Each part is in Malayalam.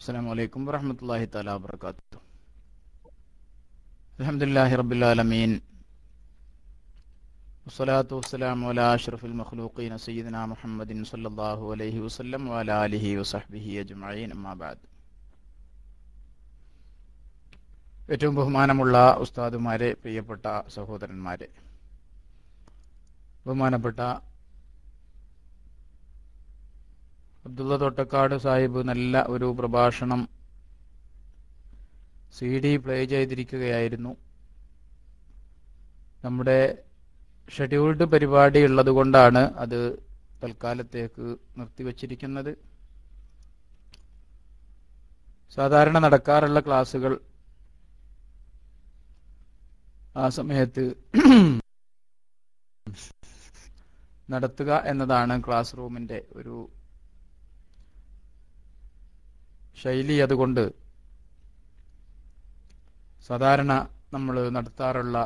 السلام عليكم ورحمة الله تعالى وبركاته الحمد لله رب العالمين والصلاة والسلام على أشرف المخلوقين سيدنا محمد صلى الله عليه وسلم وعلى آله وصحبه أجمعين أما بعد ഏറ്റവും ബഹുമാനമുള്ള ഉസ്താദുമാരെ പ്രിയപ്പെട്ട സഹോദരന്മാരെ ബഹുമാനപ്പെട്ട അബ്ദുള്ള തൊട്ടക്കാട് സാഹിബ് നല്ല ഒരു പ്രഭാഷണം സി ഡി പ്ലേ ചെയ്തിരിക്കുകയായിരുന്നു. നമ്മുടെ ഷെഡ്യൂൾഡ് പരിപാടി ഉള്ളതുകൊണ്ടാണ് അത് തൽക്കാലത്തേക്ക് നിർത്തിവച്ചിരിക്കുന്നത്. സാധാരണ നടക്കാറുള്ള ക്ലാസ്സുകൾ ആ സമയത്ത് നടത്തുക എന്നതാണ് ക്ലാസ് റൂമിന്റെ ഒരു ശൈലി അതുകൊണ്ട് സാധാരണ നമ്മൾ നടത്താറുള്ള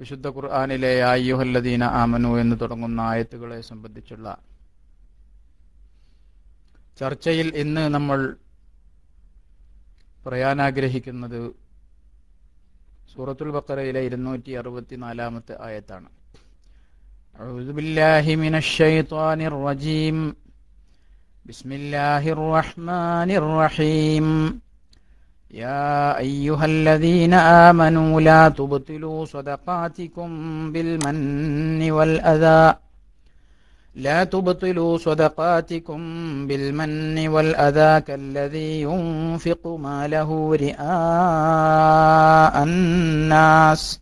വിശുദ്ധ ഖുർആാനിലെ ആയ്യുഹല്ലദീന ആമനു എന്ന് തുടങ്ങുന്ന ആയത്തുകളെ സംബന്ധിച്ചുള്ള ചർച്ചയിൽ ഇന്ന് നമ്മൾ പറയാനാഗ്രഹിക്കുന്നത് സൂറത്തുൽ ബക്കറയിലെ ഇരുന്നൂറ്റി അറുപത്തിനാലാമത്തെ ആയത്താണ് أعوذ بالله من الشيطان الرجيم بسم الله الرحمن الرحيم. يا أيها الذين آمنوا لا تبطلوا صدقاتكم بالمن والأذى. لا تبطلوا صدقاتكم بالمن والأذى كالذي ينفق ماله رئاء الناس.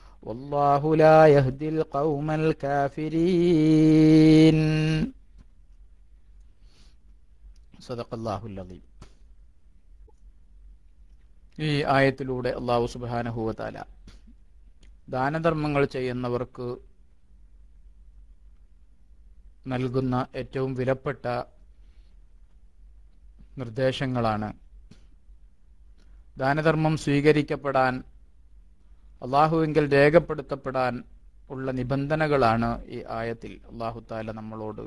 والله لا يهدي القوم الكافرين صدق الله العظيم ഈ ആയത്തിലൂടെ അള്ളാഹു സുബാനഹുവതാല ദാനധർമ്മങ്ങൾ ചെയ്യുന്നവർക്ക് നൽകുന്ന ഏറ്റവും വിലപ്പെട്ട നിർദ്ദേശങ്ങളാണ് ദാനധർമ്മം സ്വീകരിക്കപ്പെടാൻ അള്ളാഹുവെങ്കിൽ രേഖപ്പെടുത്തപ്പെടാൻ ഉള്ള നിബന്ധനകളാണ് ഈ ആയത്തിൽ അള്ളാഹു താല നമ്മളോട്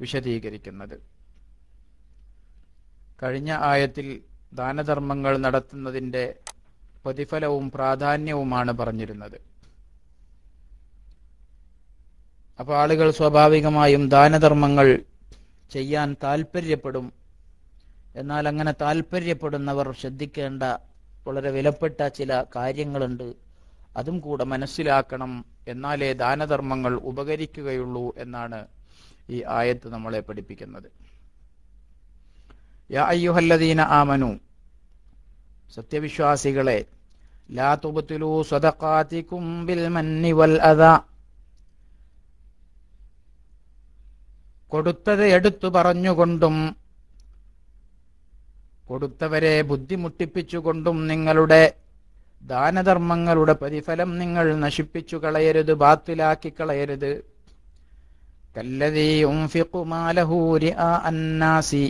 വിശദീകരിക്കുന്നത്. കഴിഞ്ഞ ആയത്തിൽ ദാനധർമ്മങ്ങൾ നടത്തുന്നതിന്റെ പ്രതിഫലവും പ്രാധാന്യവുമാണ് പറഞ്ഞിരുന്നത്. അപ്പോൾ ആളുകൾ സ്വാഭാവികമായും ദാനധർമ്മങ്ങൾ ചെയ്യാൻ താല്പര്യപ്പെടും എന്നാൽ അങ്ങനെ താല്പര്യപ്പെടുന്നവർ ശ്രദ്ധിക്കേണ്ട വളരെ വിലപ്പെട്ട ചില കാര്യങ്ങളുണ്ട്. അതും കൂടെ മനസ്സിലാക്കണം എന്നാലേ ദാനധർമ്മങ്ങൾ ഉപകരിക്കുകയുള്ളൂ എന്നാണ് ഈ ആയത്ത് നമ്മളെ പഠിപ്പിക്കുന്നത്. യാ അയ്യുഹല്ലദീന ആമനു. സത്യവിശ്വാസികളെ ബിൽ മന്നി വൽ കൊടുത്തത് എടുത്തു പറഞ്ഞുകൊണ്ടും കൊടുത്തവരെ ബുദ്ധിമുട്ടിപ്പിച്ചുകൊണ്ടും നിങ്ങളുടെ ദാനധർമ്മങ്ങളുടെ പ്രതിഫലം നിങ്ങൾ നശിപ്പിച്ചു കളയരുത് ബാത്തിലാക്കി കളയരുത്. അന്നാസി.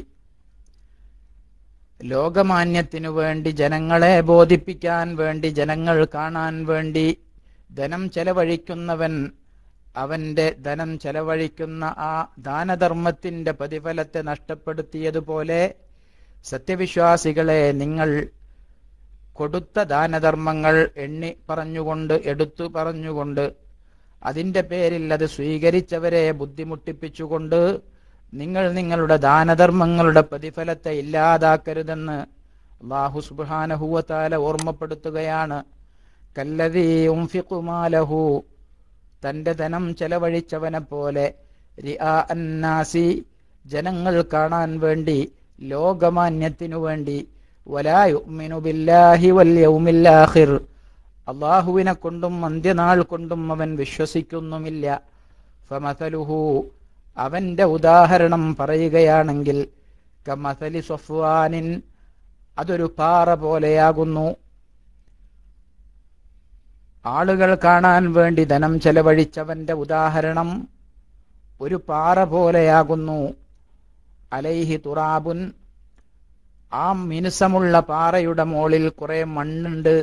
ലോകമാന്യത്തിനു വേണ്ടി ജനങ്ങളെ ബോധിപ്പിക്കാൻ വേണ്ടി ജനങ്ങൾ കാണാൻ വേണ്ടി ധനം ചെലവഴിക്കുന്നവൻ അവന്റെ ധനം ചെലവഴിക്കുന്ന ആ ദാനധർമ്മത്തിന്റെ പ്രതിഫലത്തെ നഷ്ടപ്പെടുത്തിയതുപോലെ സത്യവിശ്വാസികളെ നിങ്ങൾ കൊടുത്ത ദാനധർമ്മങ്ങൾ എണ്ണി പറഞ്ഞുകൊണ്ട് എടുത്തു പറഞ്ഞുകൊണ്ട് അതിന്റെ പേരിൽ അത് സ്വീകരിച്ചവരെ ബുദ്ധിമുട്ടിപ്പിച്ചുകൊണ്ട് നിങ്ങൾ നിങ്ങളുടെ ദാനധർമ്മങ്ങളുടെ പ്രതിഫലത്തെ ഇല്ലാതാക്കരുതെന്ന് അള്ളാഹു സുബാനഹുവത്താല ഓർമ്മപ്പെടുത്തുകയാണ്. കല്ലതി ഉംഫിഖുമാലഹു തന്റെ ധനം ചെലവഴിച്ചവനെ പോലെ ജനങ്ങൾ കാണാൻ വേണ്ടി ലോകമാന്യത്തിനു വേണ്ടി. വലായുമിനു ബില്ലാഹി വല്യൗമില്ലാഹിർ അള്ളാഹുവിനെ കൊണ്ടും അന്ത്യനാൾ കൊണ്ടും അവൻ വിശ്വസിക്കുന്നുമില്ല. ഫമസലുഹു അവന്റെ ഉദാഹരണം പറയുകയാണെങ്കിൽ കമസലി സഫ്വാനിൻ അതൊരു പാറ പോലെയാകുന്നു. ആളുകൾ കാണാൻ വേണ്ടി ധനം ചെലവഴിച്ചവന്റെ ഉദാഹരണം ഒരു പാറ പോലെയാകുന്നു. അലൈഹി തുറാബുൻ ആ മിനുസമുള്ള പാറയുടെ മുകളിൽ കുറെ മണ്ണുണ്ട്.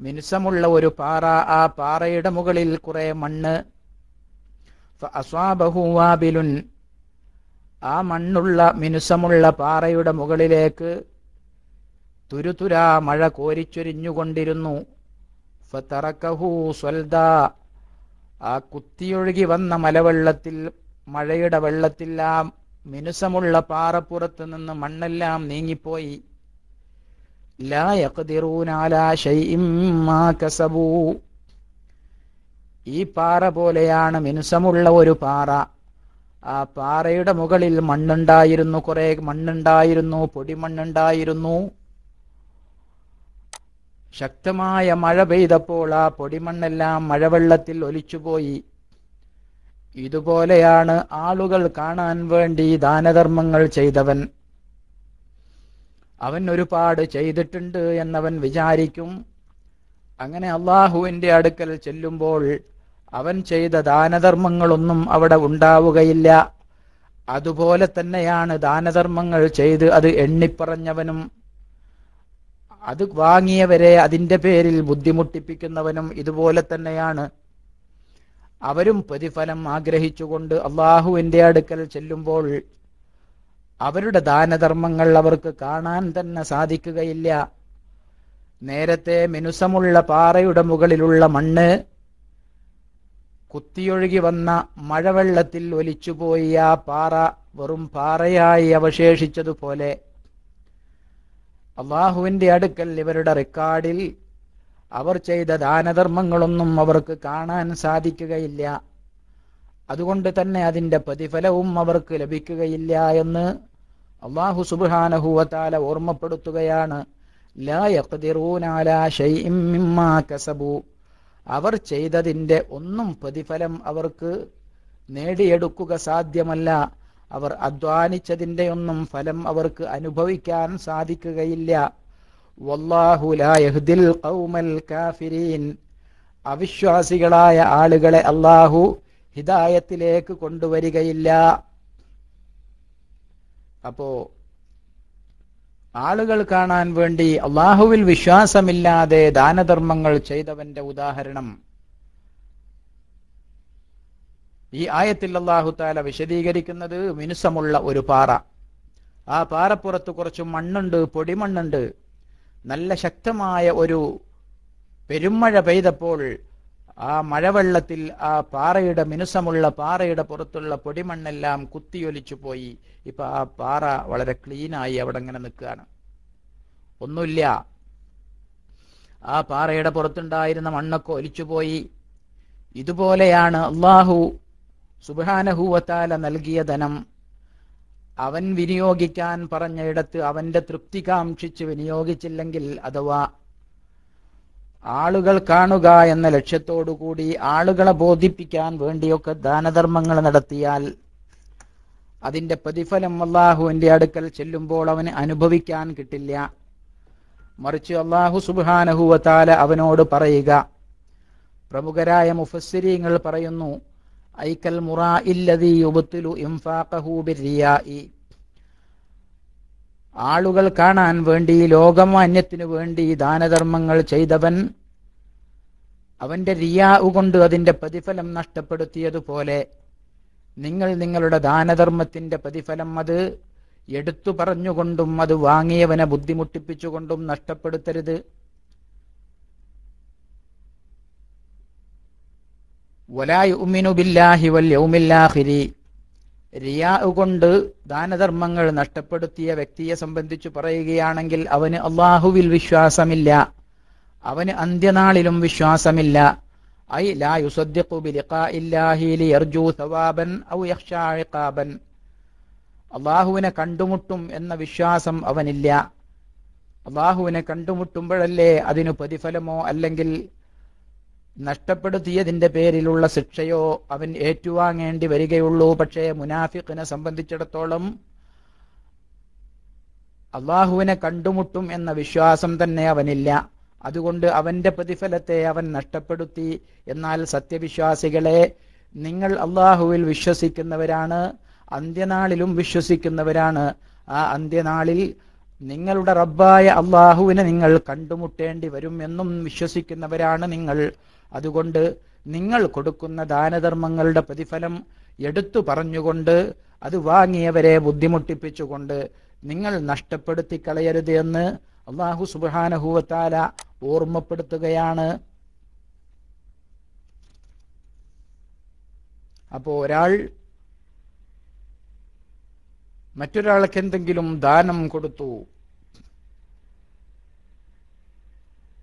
മിനുസമുള്ള ഒരു പാറ ആ പാറയുടെ മുകളിൽ കുറെ മണ്ണ്. അസ്വാബഹുവാബിലുൻ ആ മണ്ണുള്ള മിനുസമുള്ള പാറയുടെ മുകളിലേക്ക് തുരുതുരാ മഴ കോരിച്ചൊരിഞ്ഞുകൊണ്ടിരുന്നു. ഫറക്കഹൂ സ്വൽദ. ആ കുത്തിയൊഴുകി വന്ന മലവെള്ളത്തിൽ മഴയുടെ വെള്ളത്തിൽ ആ മിനുസമുള്ള പാറപ്പുറത്ത് നിന്ന് മണ്ണെല്ലാം നീങ്ങിപ്പോയി. ഈ പാറ പോലെയാണ് മിനുസമുള്ള ഒരു പാറ. ആ പാറയുടെ മുകളിൽ മണ്ണുണ്ടായിരുന്നു കുറെ മണ്ണുണ്ടായിരുന്നു പൊടിമണ്ണുണ്ടായിരുന്നു. ശക്തമായ മഴ പെയ്തപ്പോൾ ആ പൊടിമണ്ണെല്ലാം മഴവെള്ളത്തിൽ ഒലിച്ചുപോയി. ഇതുപോലെയാണ് ആളുകൾ കാണാൻ വേണ്ടി ദാനധർമ്മങ്ങൾ ചെയ്തവൻ. അവൻ ഒരുപാട് ചെയ്തിട്ടുണ്ട് എന്നവൻ വിചാരിക്കും. അങ്ങനെ അള്ളാഹുവിന്റെ അടുക്കൽ ചെല്ലുമ്പോൾ അവൻ ചെയ്ത ദാനധർമ്മങ്ങളൊന്നും അവിടെ ഉണ്ടാവുകയില്ല. അതുപോലെ തന്നെയാണ് ദാനധർമ്മങ്ങൾ ചെയ്ത് അത് എണ്ണിപ്പറഞ്ഞവനും അത് വാങ്ങിയവരെ അതിന്റെ പേരിൽ ബുദ്ധിമുട്ടിപ്പിക്കുന്നവനും ഇതുപോലെ തന്നെയാണ്. അവരും പ്രതിഫലം ആഗ്രഹിച്ചുകൊണ്ട് അള്ളാഹുവിന്റെ അടുക്കൽ ചെല്ലുമ്പോൾ അവരുടെ ദാനധർമ്മങ്ങൾ അവർക്ക് കാണാൻ തന്നെ സാധിക്കുകയില്ല. നേരത്തെ മിനുസമുള്ള പാറയുടെ മുകളിലുള്ള മണ്ണ് കുത്തിയൊഴുകി വന്ന മഴവെള്ളത്തിൽ ഒലിച്ചുപോയി ആ പാറ വെറും പാറയായി അവശേഷിച്ചതുപോലെ അള്ളാഹുവിന്റെ അടുക്കൽ ഇവരുടെ റെക്കോർഡിൽ അവർ ചെയ്ത ദാനധർമ്മങ്ങളൊന്നും അവർക്ക് കാണാൻ സാധിക്കുകയില്ല. അതുകൊണ്ട് തന്നെ അതിന്റെ പ്രതിഫലവും അവർക്ക് ലഭിക്കുകയില്ല എന്ന് അള്ളാഹു സുബാനഹുവത്താല ഓർമ്മപ്പെടുത്തുകയാണ്. കസബു. അവർ ചെയ്തതിന്റെ ഒന്നും പ്രതിഫലം അവർക്ക് നേടിയെടുക്കുക സാധ്യമല്ല. അവർ അധ്വാനിച്ചതിന്റെ ഒന്നും ഫലം അവർക്ക് അനുഭവിക്കാൻ സാധിക്കുകയില്ല. അവിശ്വാസികളായ ആളുകളെ അള്ളാഹു ഹിദായത്തിലേക്ക് കൊണ്ടുവരികയില്ല. അപ്പോ ആളുകൾ കാണാൻ വേണ്ടി അള്ളാഹുവിൽ വിശ്വാസമില്ലാതെ ദാനധർമ്മങ്ങൾ ചെയ്തവന്റെ ഉദാഹരണം. ഈ ആയത്തിൽ അള്ളാഹു താല വിശദീകരിക്കുന്നത് മിനുസമുള്ള ഒരു പാറ. ആ പാറപ്പുറത്ത് കുറച്ച് മണ്ണുണ്ട് പൊടിമണ്ണുണ്ട്. നല്ല ശക്തമായ ഒരു പെരുമഴ പെയ്തപ്പോൾ ആ മഴവെള്ളത്തിൽ ആ പാറയുടെ മിനുസമുള്ള പാറയുടെ പുറത്തുള്ള പൊടിമണ്ണെല്ലാം കുത്തിയൊലിച്ചു പോയി. ഇപ്പൊ ആ പാറ വളരെ ക്ലീനായി അവിടെ ഇങ്ങനെ നിൽക്കുകയാണ്. ഒന്നുമില്ല. ആ പാറയുടെ പുറത്തുണ്ടായിരുന്ന മണ്ണൊക്കെ ഒലിച്ചുപോയി ഇതുപോലെയാണ് അള്ളാഹു സുബാനഹൂവത്താല നൽകിയ ധനം. അവൻ വിനിയോഗിക്കാൻ പറഞ്ഞയിടത്ത് അവന്റെ തൃപ്തി കാംക്ഷിച്ച് വിനിയോഗിച്ചില്ലെങ്കിൽ അഥവാ ആളുകൾ കാണുക എന്ന ലക്ഷ്യത്തോടുകൂടി ആളുകളെ ബോധിപ്പിക്കാൻ വേണ്ടിയൊക്കെ ദാനധർമ്മങ്ങൾ നടത്തിയാൽ അതിന്റെ പ്രതിഫലം അള്ളാഹുവിന്റെ അടുക്കൽ ചെല്ലുമ്പോൾ അവന് അനുഭവിക്കാൻ കിട്ടില്ല. മറിച്ച് അള്ളാഹു സുബാനഹുവത്താല അവനോട് പറയുക. പ്രമുഖരായ മുഫസ്സിരിങ്ങൾ പറയുന്നു ഐക്കൽ മുറാ ഇല്ലതി യുബത്തുലു ഇംഫാഖഹു റിയാഇ ആളുകൾ കാണാൻ വേണ്ടി ലോകമാന്യത്തിനു വേണ്ടി ദാനധർമ്മങ്ങൾ ചെയ്തവൻ അവന്റെ റിയാവ് കൊണ്ട് അതിന്റെ പ്രതിഫലം നഷ്ടപ്പെടുത്തിയതുപോലെ നിങ്ങൾ നിങ്ങളുടെ ദാനധർമ്മത്തിന്റെ പ്രതിഫലം അത് എടുത്തു പറഞ്ഞുകൊണ്ടും അത് വാങ്ങിയവനെ ബുദ്ധിമുട്ടിപ്പിച്ചുകൊണ്ടും നഷ്ടപ്പെടുത്തരുത്. ബില്ലാഹി വൽ കൊണ്ട് ദാനധർമ്മങ്ങൾ നഷ്ടപ്പെടുത്തിയ വ്യക്തിയെ സംബന്ധിച്ച് പറയുകയാണെങ്കിൽ അവന് അള്ളാഹുവിൽ വിശ്വാസമില്ല. അവന് അന്ത്യനാളിലും വിശ്വാസമില്ല. ഐ ലാ യുസദ്ദിഖു ലിയർജു സവാബൻ ഔ അള്ളാഹുവിനെ കണ്ടുമുട്ടും എന്ന വിശ്വാസം അവനില്ല. അള്ളാഹുവിനെ കണ്ടുമുട്ടുമ്പോഴല്ലേ അതിനു പ്രതിഫലമോ അല്ലെങ്കിൽ നഷ്ടപ്പെടുത്തിയതിന്റെ പേരിലുള്ള ശിക്ഷയോ അവൻ ഏറ്റുവാങ്ങേണ്ടി വരികയുള്ളൂ. പക്ഷേ മുനാഫിഖിനെ സംബന്ധിച്ചിടത്തോളം അള്ളാഹുവിനെ കണ്ടുമുട്ടും എന്ന വിശ്വാസം തന്നെ അവനില്ല. അതുകൊണ്ട് അവന്റെ പ്രതിഫലത്തെ അവൻ നഷ്ടപ്പെടുത്തി. എന്നാൽ സത്യവിശ്വാസികളെ നിങ്ങൾ അള്ളാഹുവിൽ വിശ്വസിക്കുന്നവരാണ് അന്ത്യനാളിലും വിശ്വസിക്കുന്നവരാണ്. ആ അന്ത്യനാളിൽ നിങ്ങളുടെ റബ്ബായ അള്ളാഹുവിനെ നിങ്ങൾ കണ്ടുമുട്ടേണ്ടി വരും എന്നും വിശ്വസിക്കുന്നവരാണ് നിങ്ങൾ. അതുകൊണ്ട് നിങ്ങൾ കൊടുക്കുന്ന ദാനധർമ്മങ്ങളുടെ പ്രതിഫലം എടുത്തു പറഞ്ഞുകൊണ്ട് അത് വാങ്ങിയവരെ ബുദ്ധിമുട്ടിപ്പിച്ചുകൊണ്ട് നിങ്ങൾ നഷ്ടപ്പെടുത്തി കളയരുത് എന്ന് അള്ളാഹു സുബാനഹൂവത്താല ഓർമ്മപ്പെടുത്തുകയാണ്. അപ്പോ ഒരാൾ മറ്റൊരാൾക്ക് എന്തെങ്കിലും ദാനം കൊടുത്തു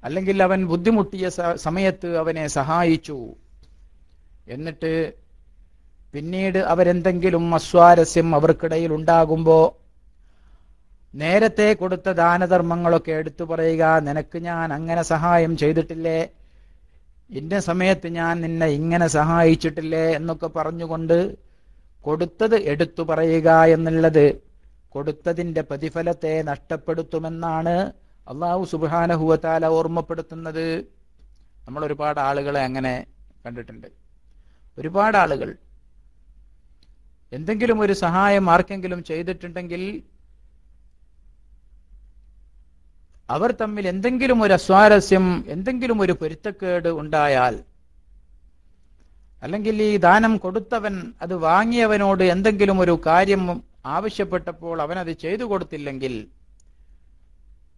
അല്ലെങ്കിൽ അവൻ ബുദ്ധിമുട്ടിയ സമയത്ത് അവനെ സഹായിച്ചു. എന്നിട്ട് പിന്നീട് അവരെന്തെങ്കിലും അസ്വാരസ്യം അവർക്കിടയിൽ ഉണ്ടാകുമ്പോ നേരത്തെ കൊടുത്ത ദാനധർമ്മങ്ങളൊക്കെ എടുത്തു പറയുക നിനക്ക് ഞാൻ അങ്ങനെ സഹായം ചെയ്തിട്ടില്ലേ? ഇന്ന സമയത്ത് ഞാൻ നിന്നെ ഇങ്ങനെ സഹായിച്ചിട്ടില്ലേ? എന്നൊക്കെ പറഞ്ഞുകൊണ്ട് കൊടുത്തത് എടുത്തു പറയുക എന്നുള്ളത് കൊടുത്തതിന്റെ പ്രതിഫലത്തെ നഷ്ടപ്പെടുത്തുമെന്നാണ് അള്ളാഹു സുബാനഹുവത്താല ഓർമ്മപ്പെടുത്തുന്നത് നമ്മൾ ഒരുപാട് ആളുകളെ അങ്ങനെ കണ്ടിട്ടുണ്ട്. ഒരുപാട് ആളുകൾ എന്തെങ്കിലും ഒരു സഹായം ആർക്കെങ്കിലും ചെയ്തിട്ടുണ്ടെങ്കിൽ അവർ തമ്മിൽ എന്തെങ്കിലും ഒരു അസ്വാരസ്യം എന്തെങ്കിലും ഒരു പൊരുത്തക്കേട് ഉണ്ടായാൽ അല്ലെങ്കിൽ ഈ ദാനം കൊടുത്തവൻ അത് വാങ്ങിയവനോട് എന്തെങ്കിലും ഒരു കാര്യം ആവശ്യപ്പെട്ടപ്പോൾ അവൻ അത് ചെയ്തു കൊടുത്തില്ലെങ്കിൽ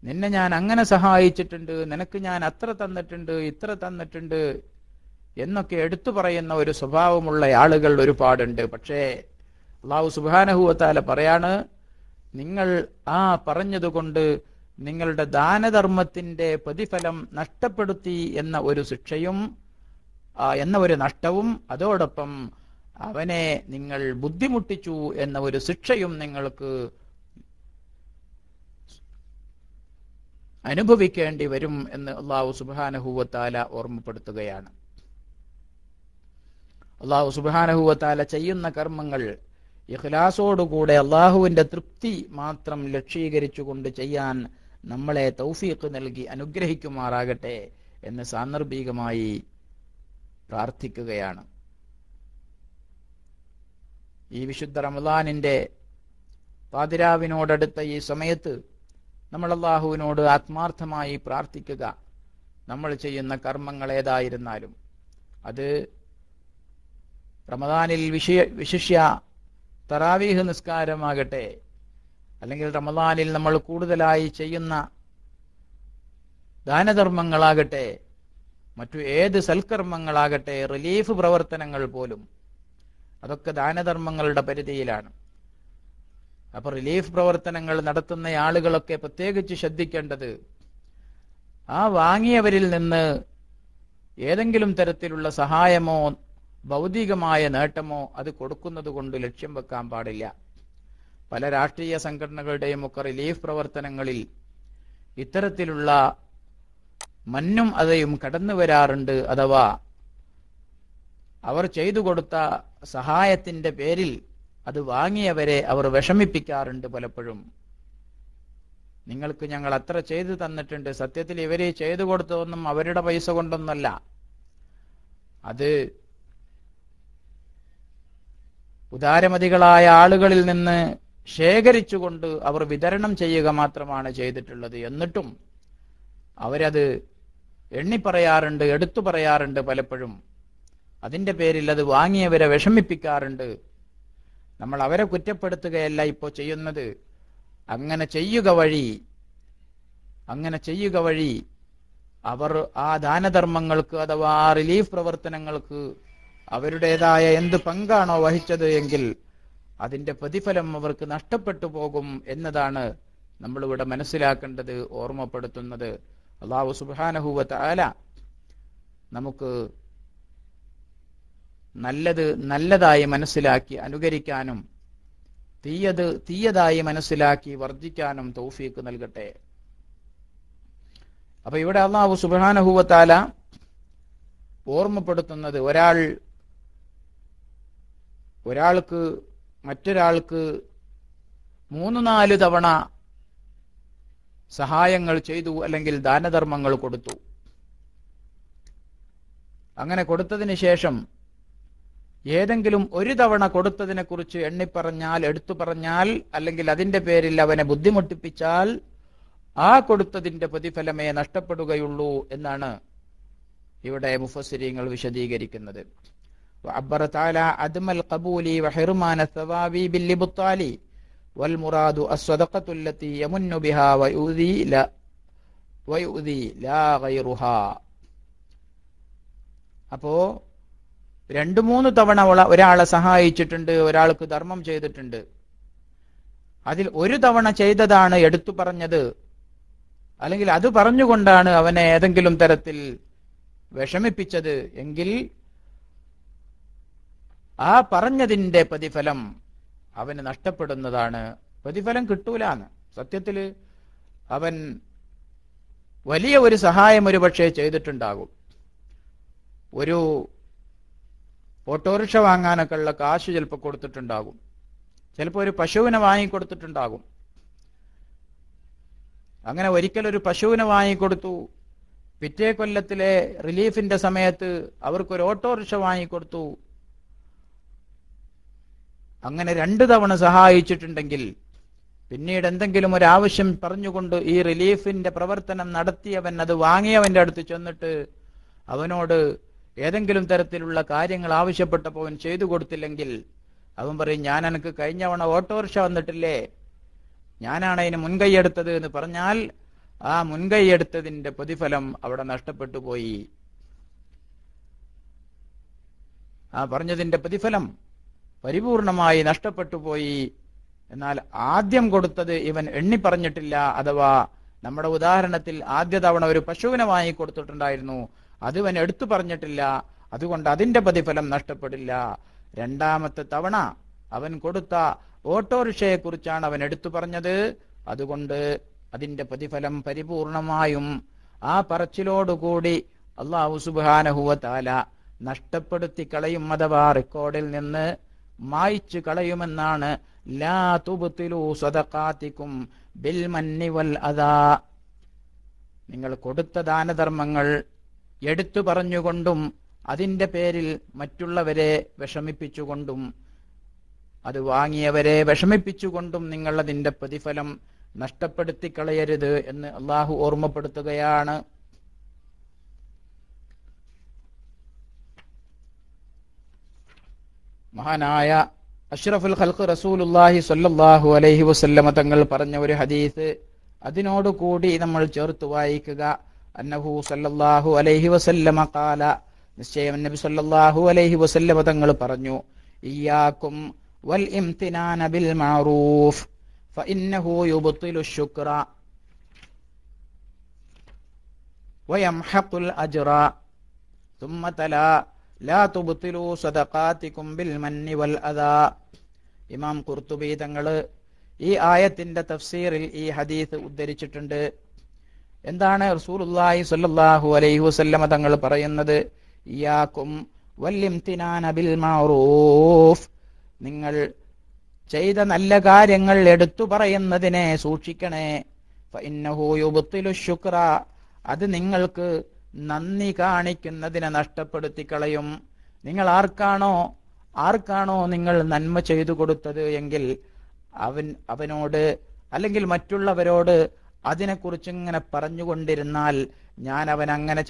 നിന്നെ ഞാൻ അങ്ങനെ സഹായിച്ചിട്ടുണ്ട് നിനക്ക് ഞാൻ അത്ര തന്നിട്ടുണ്ട് ഇത്ര തന്നിട്ടുണ്ട് എന്നൊക്കെ എടുത്തു പറയുന്ന ഒരു സ്വഭാവമുള്ള ആളുകൾ ഒരുപാടുണ്ട്. പക്ഷേ അള്ളാഹു സുബാനഹുവത്താല പറയാണ് നിങ്ങൾ ആ പറഞ്ഞതുകൊണ്ട് നിങ്ങളുടെ ദാനധർമ്മത്തിന്റെ പ്രതിഫലം നഷ്ടപ്പെടുത്തി എന്ന ഒരു ശിക്ഷയും എന്ന ഒരു നഷ്ടവും അതോടൊപ്പം അവനെ നിങ്ങൾ ബുദ്ധിമുട്ടിച്ചു എന്ന ഒരു ശിക്ഷയും നിങ്ങൾക്ക് അനുഭവിക്കേണ്ടി വരും എന്ന് അള്ളാഹു സുബാനഹുവത്താല ഓർമ്മപ്പെടുത്തുകയാണ്. അള്ളാഹു സുബാനഹുവത്താല ചെയ്യുന്ന കർമ്മങ്ങൾ ഇഖ്ലാസോടുകൂടെ അള്ളാഹുവിന്റെ തൃപ്തി മാത്രം ലക്ഷ്യീകരിച്ചുകൊണ്ട് ചെയ്യാൻ നമ്മളെ തൗഫീഖ് നൽകി അനുഗ്രഹിക്കുമാറാകട്ടെ എന്ന് സാന്ദർഭികമായി പ്രാർത്ഥിക്കുകയാണ്. ഈ വിശുദ്ധ റമദാനിന്റെ പാതിരാവിനോടടുത്ത ഈ സമയത്ത് നമ്മൾ അള്ളാഹുവിനോട് ആത്മാർത്ഥമായി പ്രാർത്ഥിക്കുക. നമ്മൾ ചെയ്യുന്ന കർമ്മങ്ങൾ ഏതായിരുന്നാലും. അത് റമദാനിൽ വിഷയ വിശിഷ്യ തറാവീഹ് നിസ്കാരമാകട്ടെ അല്ലെങ്കിൽ റമദാനിൽ നമ്മൾ കൂടുതലായി ചെയ്യുന്ന ദാനധർമ്മങ്ങളാകട്ടെ മറ്റു ഏത് സൽക്കർമ്മങ്ങളാകട്ടെ റിലീഫ് പ്രവർത്തനങ്ങൾ പോലും അതൊക്കെ ദാനധർമ്മങ്ങളുടെ പരിധിയിലാണ്. അപ്പൊ റിലീഫ് പ്രവർത്തനങ്ങൾ നടത്തുന്ന ആളുകളൊക്കെ പ്രത്യേകിച്ച് ശ്രദ്ധിക്കേണ്ടത് ആ വാങ്ങിയവരിൽ നിന്ന് ഏതെങ്കിലും തരത്തിലുള്ള സഹായമോ ഭൗതികമായ നേട്ടമോ അത് കൊടുക്കുന്നത് കൊണ്ട് ലക്ഷ്യം വെക്കാൻ പാടില്ല. പല രാഷ്ട്രീയ സംഘടനകളുടെയും ഒക്കെ റിലീഫ് പ്രവർത്തനങ്ങളിൽ ഇത്തരത്തിലുള്ള മഞ്ഞും അതയും കടന്നു വരാറുണ്ട് അഥവാ അവർ ചെയ്തു കൊടുത്ത സഹായത്തിന്റെ പേരിൽ അത് വാങ്ങിയവരെ അവർ വിഷമിപ്പിക്കാറുണ്ട് പലപ്പോഴും. നിങ്ങൾക്ക് ഞങ്ങൾ അത്ര ചെയ്തു തന്നിട്ടുണ്ട്. സത്യത്തിൽ ഇവരെ ചെയ്തു കൊടുത്തതൊന്നും അവരുടെ പൈസ കൊണ്ടൊന്നല്ല. അത് ഉദാരമതികളായ ആളുകളിൽ നിന്ന് ശേഖരിച്ചുകൊണ്ട് അവർ വിതരണം ചെയ്യുക മാത്രമാണ് ചെയ്തിട്ടുള്ളത്. എന്നിട്ടും അവരത് എണ്ണിപ്പറയാറുണ്ട് എടുത്തു പറയാറുണ്ട് പലപ്പോഴും. അതിന്റെ പേരിൽ അത് വാങ്ങിയവരെ വിഷമിപ്പിക്കാറുണ്ട്. നമ്മൾ അവരെ കുറ്റപ്പെടുത്തുകയല്ല ഇപ്പോൾ ചെയ്യുന്നത്. അങ്ങനെ ചെയ്യുക വഴി അങ്ങനെ ചെയ്യുക വഴി അവർ ആ ദാനധർമ്മങ്ങൾക്ക് അഥവാ റിലീഫ് പ്രവർത്തനങ്ങൾക്ക് അവരുടേതായ എന്ത് പങ്കാണോ വഹിച്ചത് എങ്കിൽ അതിന്റെ പ്രതിഫലം അവർക്ക് നഷ്ടപ്പെട്ടു പോകും എന്നതാണ് നമ്മളിവിടെ മനസ്സിലാക്കേണ്ടത് ഓർമ്മപ്പെടുത്തുന്നത്. അള്ളാഹു സുബാനഹുവ താല നമുക്ക് നല്ലത് നല്ലതായി മനസ്സിലാക്കി അനുകരിക്കാനും തീയത് തീയതായി മനസ്സിലാക്കി വർദ്ധിക്കാനും തൗഫീക്ക് നൽകട്ടെ. അപ്പൊ ഇവിടെ അള്ളാഹു സുബാനഹുവത്താല ഓർമ്മപ്പെടുത്തുന്നത് ഒരാൾ ഒരാൾക്ക് മറ്റൊരാൾക്ക് മൂന്ന് നാല് തവണ സഹായങ്ങൾ ചെയ്തു അല്ലെങ്കിൽ ദാനധർമ്മങ്ങൾ കൊടുത്തു. അങ്ങനെ കൊടുത്തതിന് ശേഷം ഏതെങ്കിലും ഒരു തവണ കൊടുത്തതിനെക്കുറിച്ച് എണ്ണിപ്പറഞ്ഞാൽ എടുത്തു പറഞ്ഞാൽ അല്ലെങ്കിൽ അതിന്റെ പേരിൽ അവനെ ബുദ്ധിമുട്ടിപ്പിച്ചാൽ ആ കൊടുത്തതിന്റെ പ്രതിഫലമേ നഷ്ടപ്പെടുകയുള്ളൂ എന്നാണ് ഇവിടെ മുഫസിരിയങ്ങൾ വിശദീകരിക്കുന്നത്. അപ്പോ രണ്ടു മൂന്ന് തവണ ഒരാളെ സഹായിച്ചിട്ടുണ്ട് ഒരാൾക്ക് ധർമ്മം ചെയ്തിട്ടുണ്ട്. അതിൽ ഒരു തവണ ചെയ്തതാണ് എടുത്തു പറഞ്ഞത്. അല്ലെങ്കിൽ അത് പറഞ്ഞുകൊണ്ടാണ് അവനെ ഏതെങ്കിലും തരത്തിൽ വിഷമിപ്പിച്ചത്. എങ്കിൽ ആ പറഞ്ഞതിന്റെ പ്രതിഫലം അവന് നഷ്ടപ്പെടുന്നതാണ്. പ്രതിഫലം കിട്ടൂലാന്ന്. സത്യത്തിൽ അവൻ വലിയ ഒരു സഹായം ഒരുപക്ഷെ ചെയ്തിട്ടുണ്ടാകും. ഒരു ഓട്ടോറിക്ഷ വാങ്ങാനൊക്കെ ഉള്ള കാശ് ചിലപ്പോൾ കൊടുത്തിട്ടുണ്ടാകും. ചിലപ്പോൾ ഒരു പശുവിനെ വാങ്ങിക്കൊടുത്തിട്ടുണ്ടാകും അങ്ങനെ ഒരിക്കൽ ഒരു പശുവിനെ വാങ്ങിക്കൊടുത്തു പിറ്റേ കൊല്ലത്തിലെ റിലീഫിന്റെ സമയത്ത് അവർക്കൊരു ഓട്ടോറിക്ഷ വാങ്ങിക്കൊടുത്തു അങ്ങനെ രണ്ടു തവണ സഹായിച്ചിട്ടുണ്ടെങ്കിൽ പിന്നീട് എന്തെങ്കിലും ഒരു ആവശ്യം പറഞ്ഞുകൊണ്ട് ഈ റിലീഫിന്റെ പ്രവർത്തനം നടത്തിയവൻ അത് വാങ്ങിയവന്റെ അടുത്ത് ചെന്നിട്ട് അവനോട് ഏതെങ്കിലും തരത്തിലുള്ള കാര്യങ്ങൾ ആവശ്യപ്പെട്ടപ്പോൾ അവൻ ചെയ്തു കൊടുത്തില്ലെങ്കിൽ അവൻ പറയും ഞാൻ എനിക്ക് കഴിഞ്ഞവണ ഓട്ടോറിക്ഷ വന്നിട്ടില്ലേ? ഞാനാണ് അതിന് മുൻകൈ എടുത്തത് എന്ന് പറഞ്ഞാൽ ആ മുൻകൈ എടുത്തതിന്റെ പ്രതിഫലം അവിടെ നഷ്ടപ്പെട്ടു പോയി. ആ പറഞ്ഞതിന്റെ പ്രതിഫലം പരിപൂർണമായി നഷ്ടപ്പെട്ടു പോയി. എന്നാൽ ആദ്യം കൊടുത്തത് ഇവൻ എണ്ണി പറഞ്ഞിട്ടില്ല അഥവാ നമ്മുടെ ഉദാഹരണത്തിൽ ആദ്യ തവണ ഒരു പശുവിനെ വാങ്ങിക്കൊടുത്തിട്ടുണ്ടായിരുന്നു. അത് എടുത്തു പറഞ്ഞിട്ടില്ല. അതുകൊണ്ട് അതിന്റെ പ്രതിഫലം നഷ്ടപ്പെടില്ല. രണ്ടാമത്തെ തവണ അവൻ കൊടുത്ത ഓട്ടോറിക്ഷയെ കുറിച്ചാണ് അവൻ എടുത്തു പറഞ്ഞത്. അതുകൊണ്ട് അതിന്റെ പ്രതിഫലം പരിപൂർണമായും ആ പറച്ചിലോടുകൂടി അള്ളാഹു സുബാനഹുവത്താല നഷ്ടപ്പെടുത്തി കളയും അഥവാ റെക്കോർഡിൽ നിന്ന് മായിച്ചു കളയുമെന്നാണ്. ലാ സ്വതക്കാത്തിക്കും ബിൽ മന്നി വൽ അതാ നിങ്ങൾ കൊടുത്ത ദാനധർമ്മങ്ങൾ എടുത്തു പറഞ്ഞുകൊണ്ടും അതിന്റെ പേരിൽ മറ്റുള്ളവരെ വിഷമിപ്പിച്ചുകൊണ്ടും അത് വാങ്ങിയവരെ വിഷമിപ്പിച്ചുകൊണ്ടും നിങ്ങൾ അതിന്റെ പ്രതിഫലം നഷ്ടപ്പെടുത്തി കളയരുത് എന്ന് അള്ളാഹു ഓർമ്മപ്പെടുത്തുകയാണ്. മഹാനായ അഷ്റഫുൽ ഖൽഖ് റസൂലുല്ലാഹി സ്വല്ലല്ലാഹു അലൈഹി വസല്ലമ തങ്ങൾ പറഞ്ഞ ഒരു ഹദീസ് അതിനോടുകൂടി നമ്മൾ ചേർത്ത് വായിക്കുക. അന്നഹു സല്ലല്ലാഹു അലൈഹി വസല്ലമ ഖാല നിശ്ചയം നബി സല്ലല്ലാഹു അലൈഹി വസല്ലമ തങ്ങൾ പറഞ്ഞു ഇയ്യാക്കും വൽ ഇംതിനാന ബിൽ മഅറൂഫ് ഫഇന്നഹു യുബ്തിലു ശുക്ര വയംഹഖുൽ അജ്റ ثم تلا ലാ തുബ്തിലു സദഖാതികും ബിൽ മന്നി വൽ അദാ ഇമാം ഖുർത്തുബി തങ്ങള് ഈ ആയത്തിന്റെ തഫ്സീറിൽ ഈ ഹദീസ് ഉദ്ധരിച്ചിട്ടുണ്ട് എന്താണ് റസൂലുള്ളാഹി സ്വല്ലല്ലാഹു അലൈഹി വസല്ലമ തങ്ങൾ പറയുന്നത്? ഇയാക്കും വല്ലിംതിനാന ബിൽ മഅറൂഫ്. നിങ്ങൾ ചെയ്ത നല്ല കാര്യങ്ങൾ എടുത്തു പറയുന്നതിനെ സൂക്ഷിക്കണേ. ശുക്ര. അത് നിങ്ങൾക്ക് നന്ദി കാണിക്കുന്നതിനെ നഷ്ടപ്പെടുത്തി കളയും നിങ്ങൾ ആർക്കാണോ ആർക്കാണോ നിങ്ങൾ നന്മ ചെയ്തു കൊടുത്തത് എങ്കിൽ അവൻ അവനോട് അല്ലെങ്കിൽ മറ്റുള്ളവരോട് അതിനെക്കുറിച്ച് ഇങ്ങനെ പറഞ്ഞുകൊണ്ടിരുന്നാൽ ഞാൻ അവൻ അങ്ങനെ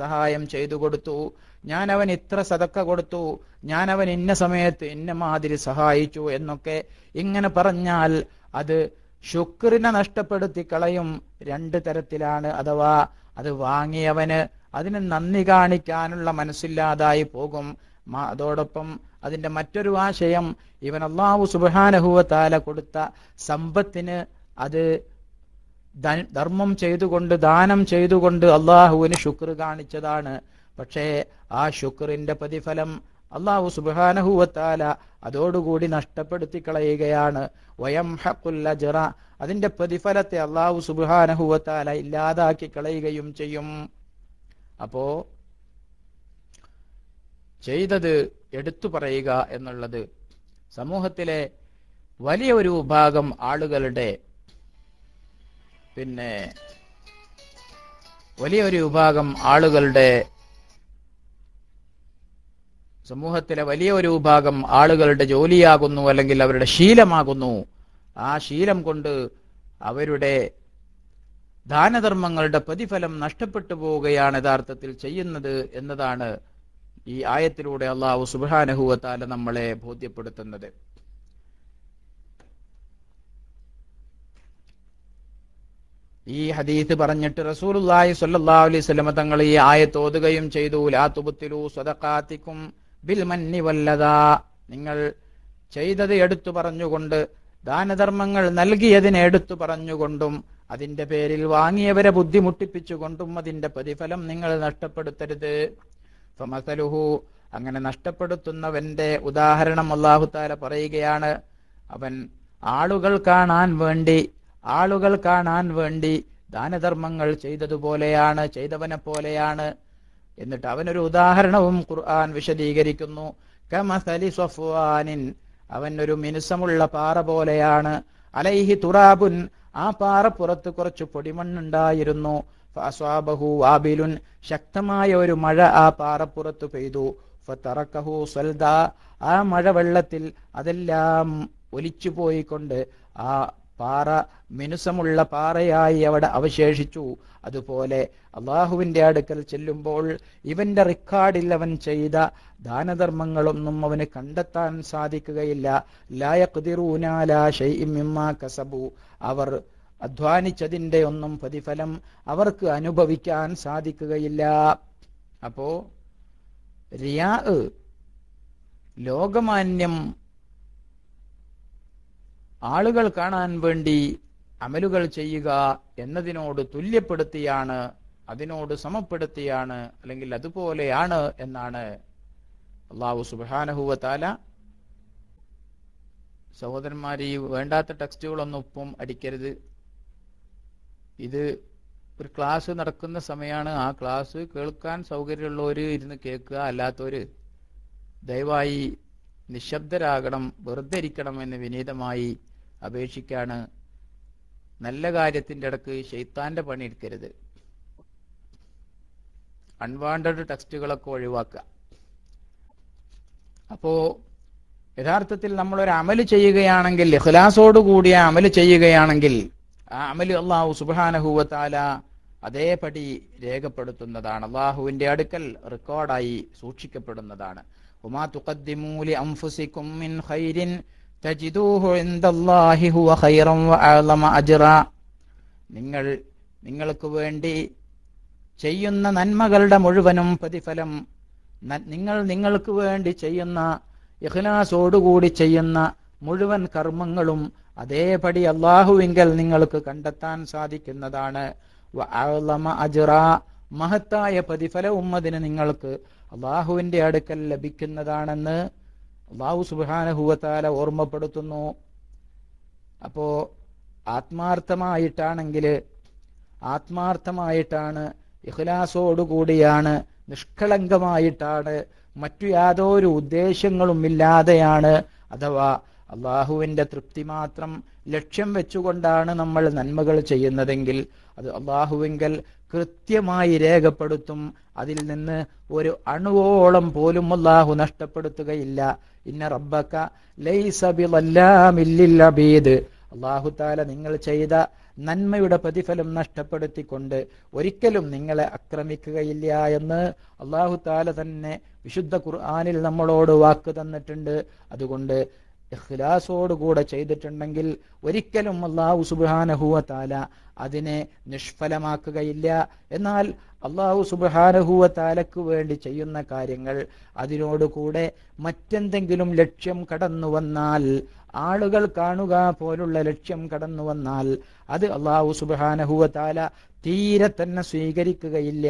സഹായം ചെയ്തു കൊടുത്തു. ഞാൻ അവൻ ഇത്ര സതക്ക കൊടുത്തു. ഞാൻ അവൻ ഇന്ന സമയത്ത് ഇന്ന മാതിരി സഹായിച്ചു എന്നൊക്കെ ഇങ്ങനെ പറഞ്ഞാൽ അത് ശുക്രിനെ നഷ്ടപ്പെടുത്തി കളയും രണ്ട് തരത്തിലാണ് അഥവാ അത് വാങ്ങിയവന് അതിന് നന്ദി കാണിക്കാനുള്ള മനസ്സില്ലാതായി പോകും. അതോടൊപ്പം അതിന്റെ മറ്റൊരു ആശയം ഇവൻ അള്ളാഹു സുബാനഹുവത്താല കൊടുത്ത സമ്പത്തിന് അത് ധർമ്മം ചെയ്തുകൊണ്ട് ദാനം ചെയ്തുകൊണ്ട് അള്ളാഹുവിന് ശുക്ർ കാണിച്ചതാണ്. പക്ഷേ ആ ശുക്രിന്റെ പ്രതിഫലം അള്ളാഹു സുബാനഹുവത്താല അതോടുകൂടി നഷ്ടപ്പെടുത്തി കളയുകയാണ് വയം ഹക്കുല്ലജറ അതിന്റെ പ്രതിഫലത്തെ അള്ളാഹു സുബാനഹുവത്താല ഇല്ലാതാക്കി കളയുകയും ചെയ്യും. അപ്പോ ചെയ്തത് എടുത്തു പറയുക എന്നുള്ളത് സമൂഹത്തിലെ വലിയ ഒരു വിഭാഗം ആളുകളുടെ പിന്നെ വലിയൊരു വിഭാഗം ആളുകളുടെ സമൂഹത്തിലെ വലിയ ഒരു വിഭാഗം ആളുകളുടെ ജോലിയാകുന്നു അല്ലെങ്കിൽ അവരുടെ ശീലമാകുന്നു. ആ ശീലം കൊണ്ട് അവരുടെ ദാനധർമ്മങ്ങളുടെ പ്രതിഫലം നഷ്ടപ്പെട്ടു പോവുകയാണ് യഥാർത്ഥത്തിൽ ചെയ്യുന്നത് എന്നതാണ് ഈ ആയത്തിലൂടെ അള്ളാഹു സുബാനഹുവത്താല നമ്മളെ ബോധ്യപ്പെടുത്തുന്നത്. ഈ ഹദീസ് പറഞ്ഞിട്ട് റസൂലുള്ളാഹി സ്വല്ലല്ലാഹു അലൈഹി വസല്ലം തങ്ങൾ ഈ ആയത്ത് ഓതുകയും ചെയ്തു ലാ തുബ്തിലു സദഖാത്തിക്കും ബിൽ മന്നി വല്ലദാ. നിങ്ങൾ ചെയ്തത് എടുത്തു പറഞ്ഞുകൊണ്ട് ദാനധർമ്മങ്ങൾ നൽകിയതിനെ എടുത്തു പറഞ്ഞുകൊണ്ടും അതിന്റെ പേരിൽ വാങ്ങിയവരെ ബുദ്ധിമുട്ടിപ്പിച്ചുകൊണ്ടും അതിന്റെ പ്രതിഫലം നിങ്ങൾ നഷ്ടപ്പെടുത്തരുത്. ഫമസലുഹു അങ്ങനെ നഷ്ടപ്പെടുത്തുന്നവന്റെ ഉദാഹരണം അള്ളാഹുത്താല പറയുകയാണ് അവൻ ആളുകൾ കാണാൻ വേണ്ടി ആളുകൾ കാണാൻ വേണ്ടി ദാനധർമ്മങ്ങൾ ചെയ്തതുപോലെയാണ് ചെയ്തവനെ പോലെയാണ് എന്നിട്ട് അവനൊരു ഉദാഹരണവും ഖുർആൻ വിശദീകരിക്കുന്നു. കമസലി സഫ്വാനിൻ അവൻ ഒരു മിനുസമുള്ള പാറ പോലെയാണ്. അലൈഹി തുറാബുൻ. ആ പാറ പുറത്ത് കുറച്ച് പൊടിമണ്ണുണ്ടായിരുന്നു. ഫാസ്വാബഹു വാബിലുൻ. ശക്തമായ ഒരു മഴ ആ പാറപ്പുറത്ത് പെയ്തു. ഫറക്കഹു സൽദ ആ മഴവെള്ളത്തിൽ അതെല്ലാം ഒലിച്ചു പോയിക്കൊണ്ട് ആ പാറ മിനുസമുള്ള പാറയായി അവിടെ അവശേഷിച്ചു. അതുപോലെ അള്ളാഹുവിന്റെ അടുക്കൽ ചെല്ലുമ്പോൾ ഇവന്റെ റെക്കോർഡിൽ അവൻ ചെയ്ത ദാനധർമ്മങ്ങളൊന്നും അവന് കണ്ടെത്താൻ സാധിക്കുകയില്ല. ലായ ഷൈഇം മിമ്മാ കസബു. അവർ അധ്വാനിച്ചതിന്റെ ഒന്നും പ്രതിഫലം അവർക്ക് അനുഭവിക്കാൻ സാധിക്കുകയില്ല. അപ്പോ റിയാ ലോകമാന്യം ആളുകൾ കാണാൻ വേണ്ടി അമലുകൾ ചെയ്യുക എന്നതിനോട് തുല്യപ്പെടുത്തിയാണ് അതിനോട് സമപ്പെടുത്തിയാണ് അല്ലെങ്കിൽ അതുപോലെയാണ് എന്നാണ് അള്ളാഹു സുബാനഹുവ താല സഹോദരന്മാർ ഈ വേണ്ടാത്ത ടെക്സ്റ്റുകളൊന്നും ഒപ്പം അടിക്കരുത്. ഇത് ഒരു ക്ലാസ് നടക്കുന്ന സമയമാണ് ആ ക്ലാസ് കേൾക്കാൻ സൗകര്യമുള്ളവര് ഇരുന്ന് കേൾക്കുക അല്ലാത്തവര് ദയവായി നിശബ്ദരാകണം വെറുതെ ഇരിക്കണം എന്ന് വിനീതമായി അപേക്ഷിക്കാണ്. നല്ല കാര്യത്തിന്റെ ഇടയ്ക്ക് ഷെയ്ത്താന്റെ പണി എടുക്കരുത്. അൺവാണ്ടഡ് ടെക്സ്റ്റുകളൊക്കെ ഒഴിവാക്കുക. അപ്പോ യഥാർത്ഥത്തിൽ നമ്മൾ ഒരു അമൽ ചെയ്യുകയാണെങ്കിൽ കൂടിയ അമൽ ചെയ്യുകയാണെങ്കിൽ ആ അമൽ അള്ളാഹു സുബാനഹുവത്താല അതേപടി രേഖപ്പെടുത്തുന്നതാണ്. അള്ളാഹുവിന്റെ അടുക്കൽ റെക്കോർഡായി സൂക്ഷിക്കപ്പെടുന്നതാണ്. ഉമാ തുഖദ്ദിമൂലി അംഫുസിക്കും നിങ്ങൾ നിങ്ങൾക്ക് വേണ്ടി ചെയ്യുന്ന നന്മകളുടെ മുഴുവനും പ്രതിഫലം നിങ്ങൾ നിങ്ങൾക്ക് വേണ്ടി ചെയ്യുന്ന ഇഖ്ലാസോടുകൂടി ചെയ്യുന്ന മുഴുവൻ കർമ്മങ്ങളും അതേപടി അള്ളാഹുവിങ്കൽ നിങ്ങൾക്ക് കണ്ടെത്താൻ സാധിക്കുന്നതാണ്. അജ്റ മഹത്തായ പ്രതിഫലവും അതിന് നിങ്ങൾക്ക് അള്ളാഹുവിന്റെ അടുക്കൽ ലഭിക്കുന്നതാണെന്ന് അള്ളാഹു സുബാനഹുവത്താല ഓർമ്മപ്പെടുത്തുന്നു. അപ്പോ ആത്മാർത്ഥമായിട്ടാണെങ്കിൽ ആത്മാർത്ഥമായിട്ടാണ് ഇഹ്ലാസോടുകൂടിയാണ് നിഷ്കളങ്കമായിട്ടാണ് മറ്റു യാതൊരു ഉദ്ദേശങ്ങളും ഇല്ലാതെയാണ് അഥവാ അള്ളാഹുവിന്റെ തൃപ്തി മാത്രം ലക്ഷ്യം വെച്ചുകൊണ്ടാണ് നമ്മൾ നന്മകൾ ചെയ്യുന്നതെങ്കിൽ അത് അള്ളാഹുവിങ്കൽ കൃത്യമായി രേഖപ്പെടുത്തും. അതിൽ നിന്ന് ഒരു അണുവോളം പോലും അള്ളാഹു നഷ്ടപ്പെടുത്തുകയില്ല. ഇന്ന റബ്ബക്ക ലൈസ ബിളല്ലാമില്ലിൽ അബീദ്. അള്ളാഹു താല നിങ്ങൾ ചെയ്ത നന്മയുടെ പ്രതിഫലം നഷ്ടപ്പെടുത്തിക്കൊണ്ട് ഒരിക്കലും നിങ്ങളെ ആക്രമിക്കുകയില്ല എന്ന് അള്ളാഹു താല തന്നെ വിശുദ്ധ ഖുർആാനിൽ നമ്മളോട് വാക്ക് തന്നിട്ടുണ്ട്. അതുകൊണ്ട് ഇഖ്ലാസോടുകൂടെ ചെയ്തിട്ടുണ്ടെങ്കിൽ ഒരിക്കലും അള്ളാഹു സുബാനഹുവ താല അതിനെ നിഷ്ഫലമാക്കുകയില്ല. എന്നാൽ അള്ളാഹു സുബാനഹുവ താലക്ക് വേണ്ടി ചെയ്യുന്ന കാര്യങ്ങൾ അതിനോടുകൂടെ മറ്റെന്തെങ്കിലും ലക്ഷ്യം കടന്നു വന്നാൽ ആളുകൾ കാണുക പോലുള്ള ലക്ഷ്യം കടന്നു വന്നാൽ അത് അള്ളാഹു സുബാനഹുവ താല തീരെ തന്നെ സ്വീകരിക്കുകയില്ല.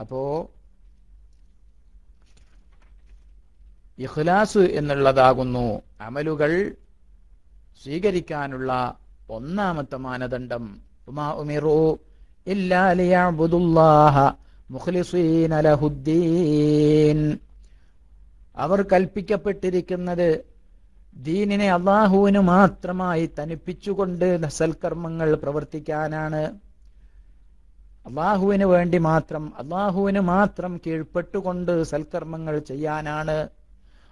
അപ്പോ ഇഖ്ലാസ് എന്നുള്ളതാകുന്നു അമലുകൾ സ്വീകരിക്കാനുള്ള ഒന്നാമത്തെ മാനദണ്ഡം. ഉമാ ഉമിറു അവർ കൽപ്പിക്കപ്പെട്ടിരിക്കുന്നത് ദീനിനെ അള്ളാഹുവിന് മാത്രമായി തനിപ്പിച്ചുകൊണ്ട് സൽക്കർമ്മങ്ങൾ പ്രവർത്തിക്കാനാണ്. അള്ളാഹുവിന് വേണ്ടി മാത്രം അള്ളാഹുവിന് മാത്രം കീഴ്പ്പെട്ടുകൊണ്ട് സൽക്കർമ്മങ്ങൾ ചെയ്യാനാണ്.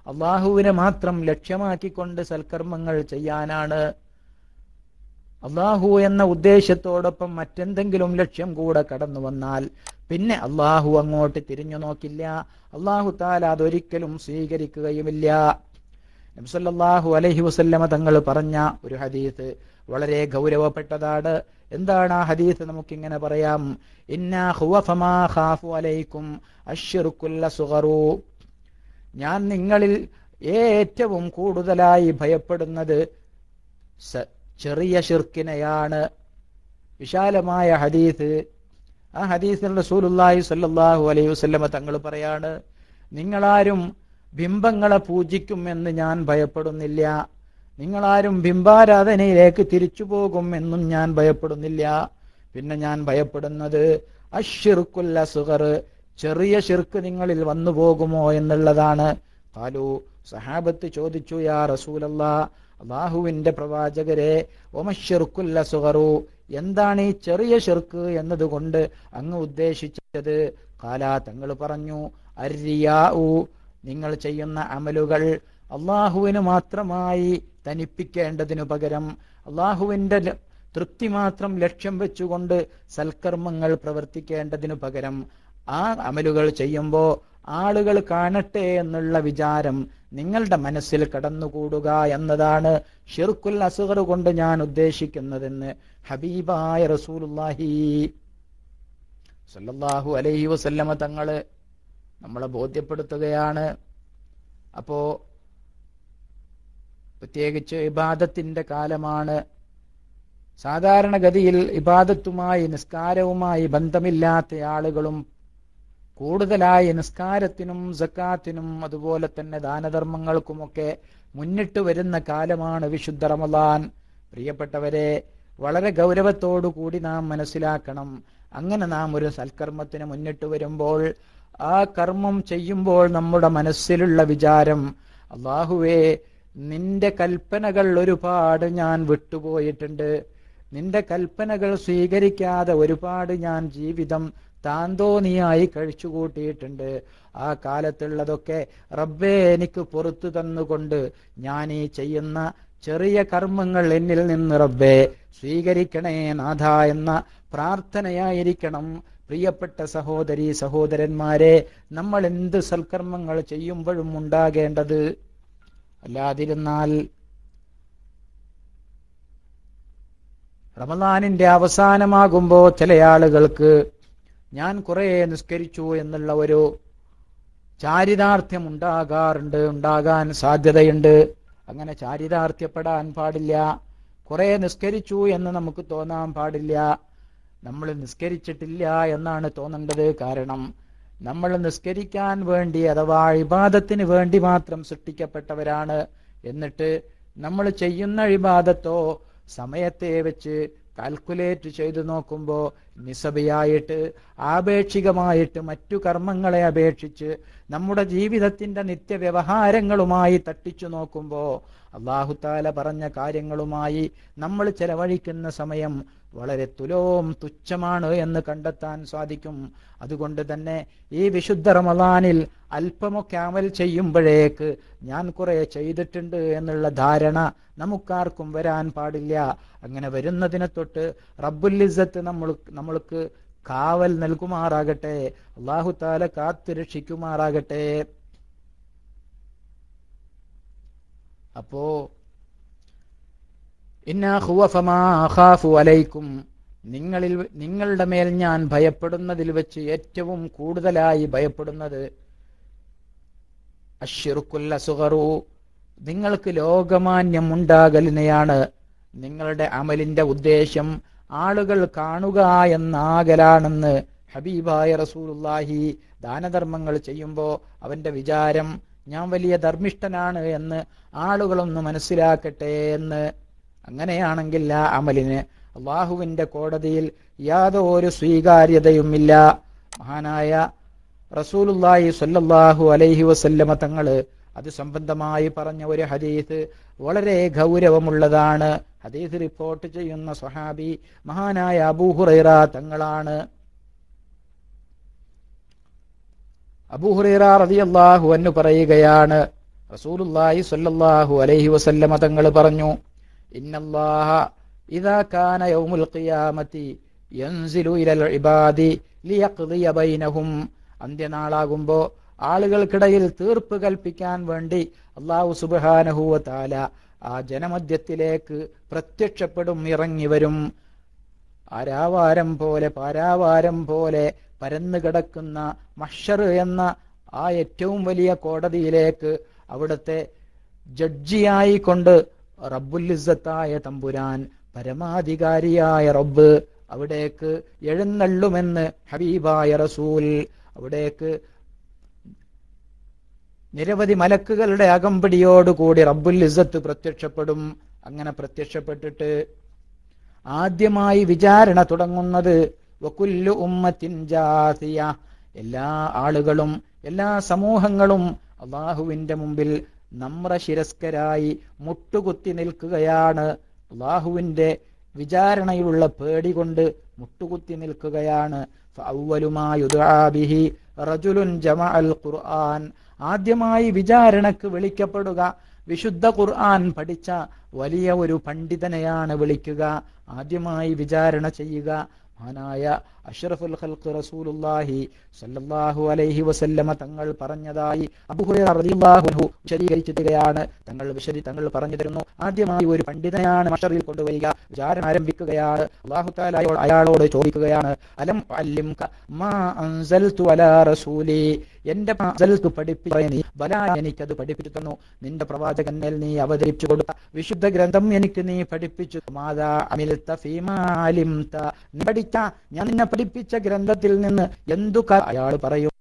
അള്ളാഹുവിനെ മാത്രം ലക്ഷ്യമാക്കിക്കൊണ്ട് സൽക്കർമ്മങ്ങൾ ചെയ്യാനാണ്. അള്ളാഹു എന്ന ഉദ്ദേശത്തോടൊപ്പം മറ്റെന്തെങ്കിലും ലക്ഷ്യം കൂടെ കടന്നു വന്നാൽ പിന്നെ അള്ളാഹു അങ്ങോട്ട് തിരിഞ്ഞു നോക്കില്ല. അള്ളാഹു താല അതൊരിക്കലും സ്വീകരിക്കുകയുമില്ല. നബ്സല്ലാഹു അലഹി വസല്ലമ തങ്ങൾ പറഞ്ഞ ഒരു ഹദീത്ത് വളരെ ഗൗരവപ്പെട്ടതാണ്. എന്താണ് ആ ഹദീത്ത് നമുക്കിങ്ങനെ പറയാം? അലൈക്കും ഞാൻ നിങ്ങളിൽ ഏറ്റവും കൂടുതലായി ഭയപ്പെടുന്നത് ചെറിയ ഷിർക്കിനെയാണ് വിശാലമായ ഹദീസ്. ആ ഹദീസിൽ റസൂലുള്ളാഹി സല്ലാഹു അലൈഹി വസല്ലമ തങ്ങൾ പറയാണ് നിങ്ങളാരും ബിംബങ്ങളെ പൂജിക്കുമെന്ന് ഞാൻ ഭയപ്പെടുന്നില്ല. നിങ്ങളാരും ബിംബാരാധനയിലേക്ക് തിരിച്ചു പോകും എന്നും ഞാൻ ഭയപ്പെടുന്നില്ല. പിന്നെ ഞാൻ ഭയപ്പെടുന്നത് അഷിർക്കുല്ല സുഹർ ചെറിയ ഷിർക്ക് നിങ്ങളിൽ വന്നു പോകുമോ എന്നുള്ളതാണ്. കാലു സഹാബത്ത് ചോദിച്ചു യാ റസൂലല്ലാ അള്ളാഹുവിന്റെ പ്രവാചകരെ ഒമഷിർക്കുല്ല സുഹറു എന്താണ് ഈ ചെറിയ ഷെർക്ക് എന്നതുകൊണ്ട് അങ്ങ് ഉദ്ദേശിച്ചത്. കാല തങ്ങൾ പറഞ്ഞു അരിയാഉ നിങ്ങൾ ചെയ്യുന്ന അമലുകൾ അള്ളാഹുവിന് മാത്രമായി തനിപ്പിക്കേണ്ടതിനു പകരം അള്ളാഹുവിന്റെ തൃപ്തി മാത്രം ലക്ഷ്യം വെച്ചുകൊണ്ട് സൽക്കർമ്മങ്ങൾ പ്രവർത്തിക്കേണ്ടതിനു പകരം ആ അമലുകൾ ചെയ്യുമ്പോൾ ആളുകൾ കാണട്ടെ എന്നുള്ള വിചാരം നിങ്ങളുടെ മനസ്സിൽ കടന്നുകൂടുക എന്നതാണ് ഷിർക്കുൽ അസുഹർ കൊണ്ട് ഞാൻ ഉദ്ദേശിക്കുന്നതെന്ന് ഹബീബായ റസൂലുല്ലാഹി സല്ലാഹു അലൈഹി വസല്ലമ തങ്ങൾ നമ്മളെ ബോധ്യപ്പെടുത്തുകയാണ്. അപ്പോ പ്രത്യേകിച്ച് ഇബാദത്തിന്റെ കാലമാണ്. സാധാരണഗതിയിൽ ഇബാദത്തുമായി നിസ്കാരവുമായി ബന്ധമില്ലാത്ത ആളുകളും കൂടുതലായി നിസ്കാരത്തിനും സക്കാത്തിനും അതുപോലെ തന്നെ ദാനധർമ്മങ്ങൾക്കുമൊക്കെ മുന്നിട്ട് വരുന്ന കാലമാണ് വിശുദ്ധ റമദാൻ. പ്രിയപ്പെട്ടവരെ വളരെ ഗൗരവത്തോടു കൂടി നാം മനസ്സിലാക്കണം. അങ്ങനെ നാം ഒരു സൽക്കർമ്മത്തിന് മുന്നിട്ട് വരുമ്പോൾ ആ കർമ്മം ചെയ്യുമ്പോൾ നമ്മുടെ മനസ്സിലുള്ള വിചാരം അള്ളാഹുവേ നിന്റെ കൽപ്പനകൾ ഒരുപാട് ഞാൻ വിട്ടുപോയിട്ടുണ്ട്. നിന്റെ കൽപ്പനകൾ സ്വീകരിക്കാതെ ഒരുപാട് ഞാൻ ജീവിതം താന്തോന്നിയായി കഴിച്ചുകൂട്ടിയിട്ടുണ്ട്. ആ കാലത്തുള്ളതൊക്കെ റബ്ബേ എനിക്ക് പുറത്തു തന്നുകൊണ്ട് ഞാൻ ഈ ചെയ്യുന്ന ചെറിയ കർമ്മങ്ങൾ എന്നിൽ നിന്ന് റബ്ബേ സ്വീകരിക്കണേ നാഥ എന്ന പ്രാർത്ഥനയായിരിക്കണം. പ്രിയപ്പെട്ട സഹോദരി സഹോദരന്മാരെ നമ്മൾ എന്ത് സൽക്കർമ്മങ്ങൾ ചെയ്യുമ്പോഴും ഉണ്ടാകേണ്ടത്? അല്ലാതിരുന്നാൽ റമദാനിന്റെ അവസാനമാകുമ്പോ ചില ആളുകൾക്ക് ഞാൻ കുറേ നിസ്കരിച്ചു എന്നുള്ള ഒരു ചാരിതാർത്ഥ്യം ഉണ്ടാകാറുണ്ട് ഉണ്ടാകാൻ സാധ്യതയുണ്ട്. അങ്ങനെ ചാരിതാർത്ഥ്യപ്പെടാൻ പാടില്ല. കുറെ നിസ്കരിച്ചു എന്ന് നമുക്ക് തോന്നാൻ പാടില്ല. നമ്മൾ നിസ്കരിച്ചിട്ടില്ല എന്നാണ് തോന്നേണ്ടത് കാരണം നമ്മൾ നിസ്കരിക്കാൻ വേണ്ടി അഥവാ ഇബാദത്തിന് വേണ്ടി മാത്രം സൃഷ്ടിക്കപ്പെട്ടവരാണ്. എന്നിട്ട് നമ്മൾ ചെയ്യുന്ന ഇബാദത്തോ സമയത്തെ വെച്ച് കാൽക്കുലേറ്റ് ചെയ്തു നോക്കുമ്പോൾ നിസബയായിട്ട് ആപേക്ഷികമായിട്ട് മറ്റു കർമ്മങ്ങളെ അപേക്ഷിച്ച് നമ്മുടെ ജീവിതത്തിന്റെ നിത്യവ്യവഹാരങ്ങളുമായി തട്ടിച്ചു നോക്കുമ്പോൾ അള്ളാഹുത്താല പറഞ്ഞ കാര്യങ്ങളുമായി നമ്മൾ ചെലവഴിക്കുന്ന സമയം വളരെ തുലോം തുച്ഛമാണ് എന്ന് കണ്ടെത്താൻ സാധിക്കും. അതുകൊണ്ട് തന്നെ ഈ വിശുദ്ധ റമദാനിൽ അല്പമൊക്കെ അമൽ ചെയ്യുമ്പോഴേക്ക് ഞാൻ കുറെ ചെയ്തിട്ടുണ്ട് എന്നുള്ള ധാരണ നമുക്കാർക്കും വരാൻ പാടില്ല. അങ്ങനെ വരുന്നതിനെ തൊട്ട് റബ്ബുല്ലിസത്ത് നമ്മൾ നമ്മൾക്ക് കാവൽ നൽകുമാറാകട്ടെ. അള്ളാഹു താല കാത്തു രക്ഷിക്കുമാറാകട്ടെ. അപ്പോ അലൈക്കും. നിങ്ങളിൽ നിങ്ങളുടെ മേൽ ഞാൻ ഭയപ്പെടുന്നതിൽ വെച്ച് ഏറ്റവും കൂടുതലായി ഭയപ്പെടുന്നത് അഷിറുക്കുല്ല നിങ്ങൾക്ക് ലോകമാന്യം ഉണ്ടാകലിനെയാണ് നിങ്ങളുടെ അമലിന്റെ ഉദ്ദേശം. ആളുകൾ കാണുക എന്നാകലാണെന്ന് ഹബീബായ റസൂലുള്ളാഹി ദാനധർമ്മങ്ങൾ ചെയ്യുമ്പോൾ അവന്റെ വിചാരം ഞാൻ വലിയ ധർമ്മിഷ്ഠനാണ് എന്ന് ആളുകളൊന്ന് മനസ്സിലാക്കട്ടെ എന്ന് അങ്ങനെയാണെങ്കിൽ ആ അമലിന് അള്ളാഹുവിന്റെ കോടതിയിൽ യാതൊരു സ്വീകാര്യതയുമില്ല. മഹാനായ റസൂലുള്ളാഹി സ്വല്ലല്ലാഹു അലൈഹി വസല്ലമ തങ്ങൾ അത് സംബന്ധമായി പറഞ്ഞ ഒരു ഹദീസ് വളരെ ഗൗരവമുള്ളതാണ്. ഹദീസ് റിപ്പോർട്ട് ചെയ്യുന്ന സ്വഹാബി മഹാനായ അബൂഹുറൈറ തങ്ങളാണ്. അബൂഹുറൈറ റളിയല്ലാഹു എന്ന് പറയുകയാണ് റസൂലുള്ളാഹി സ്വല്ലല്ലാഹു അലൈഹി വസല്ലമ തങ്ങൾ പറഞ്ഞു ഇന്നല്ലാഹ കാന യൗമുൽ യൻസിലു ഇബാദി ബൈനഹും. അന്ത്യനാളാകുമ്പോ ആളുകൾക്കിടയിൽ തീർപ്പ് കൽപ്പിക്കാൻ വേണ്ടി അള്ളാഹു തആല ആ ജനമധ്യത്തിലേക്ക് പ്രത്യക്ഷപ്പെടും ഇറങ്ങി വരും. ആരാവാരം പോലെ പാരാവാരം പോലെ പരന്നു കിടക്കുന്ന മഷർ എന്ന ആ ഏറ്റവും വലിയ കോടതിയിലേക്ക് അവിടുത്തെ ജഡ്ജിയായി കൊണ്ട് റബ്ബുല്ലിസത്തായ തമ്പുരാൻ പരമാധികാരിയായ റബ്ബ് അവിടേക്ക് എഴുന്നള്ളുമെന്ന് ഹബീബായ റസൂൽ അവിടേക്ക് നിരവധി മലക്കുകളുടെ അകമ്പടിയോടുകൂടി റബ്ബുൽ ഇസത്ത് പ്രത്യക്ഷപ്പെടും. അങ്ങനെ പ്രത്യക്ഷപ്പെട്ടിട്ട് ആദ്യമായി വിചാരണ തുടങ്ങുന്നത് വക്കുല്ലു ഉമ്മത്തിൻ ജാസിയ. എല്ലാ ആളുകളും എല്ലാ സമൂഹങ്ങളും അള്ളാഹുവിന്റെ മുമ്പിൽ നമ്രശിരസ്കരായി മുട്ടുകുത്തി നിൽക്കുകയാണ്. അള്ളാഹുവിന്റെ വിചാരണയിലുള്ള പേടി കൊണ്ട് മുട്ടുകുത്തി നിൽക്കുകയാണ്. ഖുർആൻ. ആദ്യമായി വിചാരണക്ക് വിളിക്കപ്പെടുക. വിശുദ്ധ ഖുർആൻ പഠിച്ച വലിയ ഒരു പണ്ഡിതനെയാണ് വിളിക്കുക. ആദ്യമായി വിചാരണ ചെയ്യുക. മഹാനായ അഷ്റഫുൽ ഖൽഖ് റസൂലുള്ളാഹി സല്ലല്ലാഹു അലൈഹി വസല്ലമ തങ്ങൾ പറഞ്ഞതായി അബൂഹുറൈറ റളിയല്ലാഹു അൻഹു വിശദീകരിച്ചിരിക്കുകയാണ്. തങ്ങൾ വിശദി തങ്ങൾ പറഞ്ഞു തരുന്നു. ആദ്യമായി ഒരു പണ്ഡിതനാണ് മഷറിൽ കൊണ്ടുവരിക. വിചാരം ആരംഭിക്കുകയാണ്. അല്ലാഹു തആല അയാളോട് ചോദിക്കുകയാണ് അലം അല്ലിംക മാ അൻസൽതു അലാ റസൂലി? എന്റെ പഠിപ്പിച്ച നീ എനിക്കത് പഠിപ്പിച്ചു തന്നു. നിന്റെ പ്രവാചകന്മേൽ നീ അവതരിപ്പിച്ചു കൊടുത്ത വിശുദ്ധ ഗ്രന്ഥം എനിക്ക് നീ പഠിപ്പിച്ചു. മാതാ അമിൽത ഫീമാലിംത നീ പഠിച്ച ഞാൻ നിന്നെ പഠിപ്പിച്ച ഗ്രന്ഥത്തിൽ നിന്ന് എന്തു അയാൾ പറയും?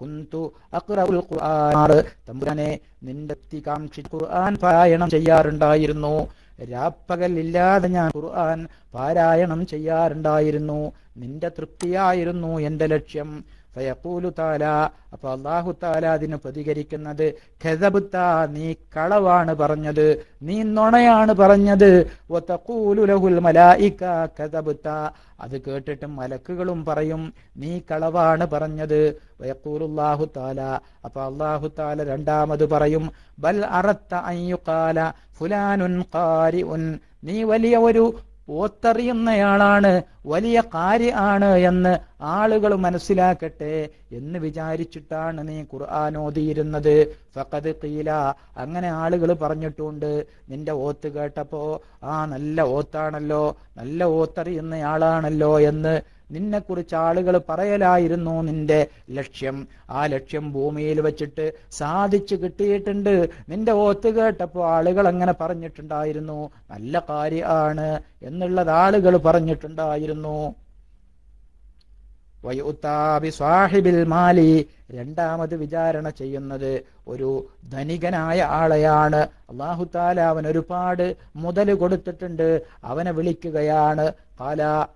കുന്തു അഖ്റഉൽ ഖുർആൻ. നിന്റെ ഖുർആൻ പാരായണം ചെയ്യാറുണ്ടായിരുന്നു. രാപ്പകൽ ഇല്ലാതെ ഞാൻ ഖുർആൻ പാരായണം ചെയ്യാറുണ്ടായിരുന്നു. നിന്റെ തൃപ്തിയായിരുന്നു എന്റെ ലക്ഷ്യം. ഫയഖൂലു താല അപ്പൊ അള്ളാഹു താല അതിന് പ്രതികരിക്കുന്നത് ഖദബ്ത നീ കളവാണ് പറഞ്ഞത് നീ നുണയാണ് പറഞ്ഞത്. വതഖൂലു ലഹുൽ മലായിക ഖദബ്ത അത് കേട്ടിട്ട് മലക്കുകളും പറയും നീ കളവാണ് പറഞ്ഞത്. വയഖൂലുല്ലാഹു താല അപ്പൊ അള്ളാഹു താല രണ്ടാമത് പറയും ബൽ അറത്ത അയ്യുകാല ഫുലാനുൻ കാരി ഉൻ നീ വലിയ ഒരു ഓത്തറിയുന്നയാളാണ് വലിയ കാര്യ ആണ് എന്ന് ആളുകൾ മനസ്സിലാക്കട്ടെ എന്ന് വിചാരിച്ചിട്ടാണ് നീ ഖുർആൻ ഓതിയിരുന്നത്. ഫഖദ് ഖീല അങ്ങനെ ആളുകൾ പറഞ്ഞിട്ടുണ്ട് നിന്റെ ഓത്ത് കേട്ടപ്പോ ആ നല്ല ഓത്താണല്ലോ നല്ല ഓത്തറിയുന്നയാളാണല്ലോ എന്ന് നിന്നെക്കുറിച്ച് ആളുകൾ പറയലായിരുന്നു നിന്റെ ലക്ഷ്യം. ആ ലക്ഷ്യം ഭൂമിയിൽ വെച്ചിട്ട് സാധിച്ചു കിട്ടിയിട്ടുണ്ട്. നിന്റെ ഓത്ത് കേട്ടപ്പോൾ ആളുകൾ അങ്ങനെ പറഞ്ഞിട്ടുണ്ടായിരുന്നു. നല്ല കാര്യമാണ് എന്നുള്ളത് ആളുകൾ പറഞ്ഞിട്ടുണ്ടായിരുന്നു. സാഹിബിൽ മാലി. രണ്ടാമത് വിചാരണ ചെയ്യുന്നത് ഒരു ധനികനായ ആളെയാണ്. അള്ളാഹു താല അവൻ ഒരുപാട് മുതൽ കൊടുത്തിട്ടുണ്ട്. അവനെ വിളിക്കുകയാണ്. കാല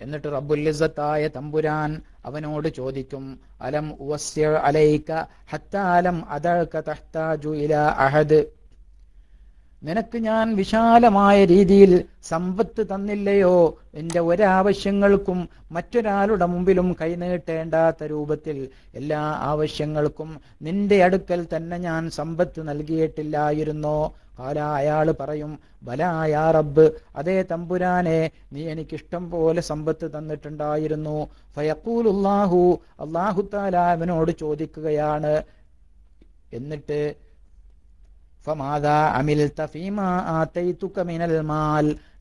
എന്നിട്ട് റബ്ബുല്ലിസത്തായ തമ്പുരാൻ അവനോട് ചോദിക്കും അലം അലൈക ഹത്താലം അതഴക്ക തഹ്താജു ഇല അഹദ്? നിനക്ക് ഞാൻ വിശാലമായ രീതിയിൽ സമ്പത്ത് തന്നില്ലയോ? എന്റെ ഒരാവശ്യങ്ങൾക്കും മറ്റൊരാളുടെ മുമ്പിലും കൈനീട്ടേണ്ടാത്ത രൂപത്തിൽ എല്ലാ ആവശ്യങ്ങൾക്കും നിന്റെ അടുക്കൽ തന്നെ ഞാൻ സമ്പത്ത് നൽകിയിട്ടില്ലായിരുന്നോ? കാല അയാൾ പറയും ബലായ റബ്ബ് അതേ തമ്പുരാനെ നീ എനിക്കിഷ്ടം പോലെ സമ്പത്ത് തന്നിട്ടുണ്ടായിരുന്നു. ഫയക്കൂലുല്ലാഹു അള്ളാഹു താലാവിനോട് ചോദിക്കുകയാണ്. എന്നിട്ട്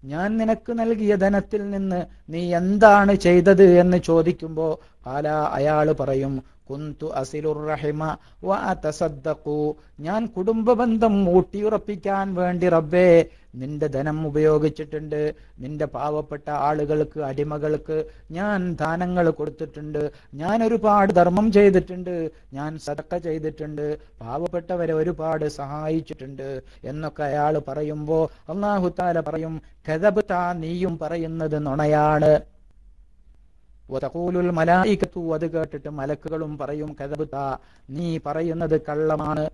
ഞാൻ നിനക്ക് നൽകിയ ധനത്തിൽ നിന്ന് നീ എന്താണ് ചെയ്തത് എന്ന് ചോദിക്കുമ്പോ കാല അയാൾ പറയും കുന്തു അസിലുർ റഹിമ വ അതസദ്ദഖു. ഞാൻ കുടുംബബന്ധം ഊട്ടിയുറപ്പിക്കാൻ വേണ്ടി റബ്ബേ നിന്റെ ധനം ഉപയോഗിച്ചിട്ടുണ്ട്. നിന്റെ പാവപ്പെട്ട ആളുകൾക്ക് അടിമകൾക്ക് ഞാൻ ദാനങ്ങൾ കൊടുത്തിട്ടുണ്ട്. ഞാൻ ഒരുപാട് ധർമ്മം ചെയ്തിട്ടുണ്ട്. ഞാൻ സതക്ക ചെയ്തിട്ടുണ്ട്. പാവപ്പെട്ടവരെ ഒരുപാട് സഹായിച്ചിട്ടുണ്ട് എന്നൊക്കെ അയാൾ പറയുമ്പോ അള്ളാഹു താല പറയും കഥബ് താ നീയും പറയുന്നത് നുണയാണ്. അത് കേട്ടിട്ട് മലക്കുകളും പറയും കദബ്ത നീ പറയുന്നത് കള്ളമാണ്.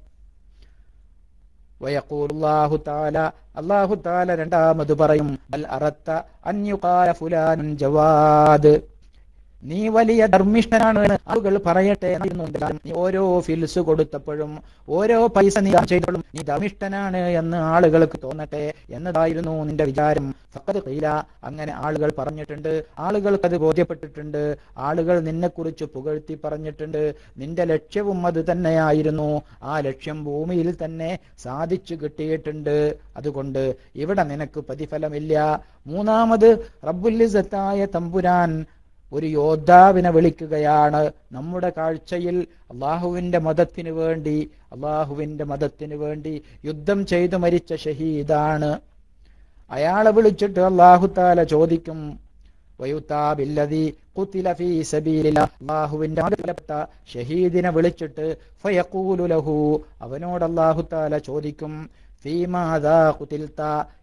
അള്ളാഹു തആല രണ്ടാമത് പറയും അൽ അറത്ത അൻ യുഖാല ഫുലാനുൻ ജവാദ്. നീ വലിയ ധർമ്മിഷ്ഠനാണ് ആളുകൾ പറയട്ടെ നീ ഓരോ ഫിൽസ് കൊടുത്തപ്പോഴും ഓരോ പൈസ നീ ചെയ്തപ്പോഴും നീ ധർമ്മിഷ്ഠനാണ് എന്ന് ആളുകൾക്ക് തോന്നട്ടെ എന്നതായിരുന്നു നിന്റെ വിചാരം. ഖീല അങ്ങനെ ആളുകൾ പറഞ്ഞിട്ടുണ്ട് ആളുകൾക്ക് അത് ബോധ്യപ്പെട്ടിട്ടുണ്ട് ആളുകൾ നിന്നെക്കുറിച്ച് പുകഴ്ത്തി പറഞ്ഞിട്ടുണ്ട്. നിന്റെ ലക്ഷ്യവും അത് തന്നെയായിരുന്നു. ആ ലക്ഷ്യം ഭൂമിയിൽ തന്നെ സാധിച്ചു കിട്ടിയിട്ടുണ്ട്. അതുകൊണ്ട് ഇവിടെ നിനക്ക് പ്രതിഫലമില്ല. മൂന്നാമത് റബ്ബുല്ലിസത്തായ തമ്പുരാൻ ഒരു യോദ്ധാവിനെ വിളിക്കുകയാണ്. നമ്മുടെ കാഴ്ചയിൽ അള്ളാഹുവിന്റെ മതത്തിന് വേണ്ടി അള്ളാഹുവിന്റെ മതത്തിന് വേണ്ടി യുദ്ധം ചെയ്തു മരിച്ച ഷഹീദാണ്. അയാളെ വിളിച്ചിട്ട് അള്ളാഹു താല ചോദിക്കും ഷഹീദിനെ വിളിച്ചിട്ട് അവനോട് അള്ളാഹുത്താല ചോദിക്കും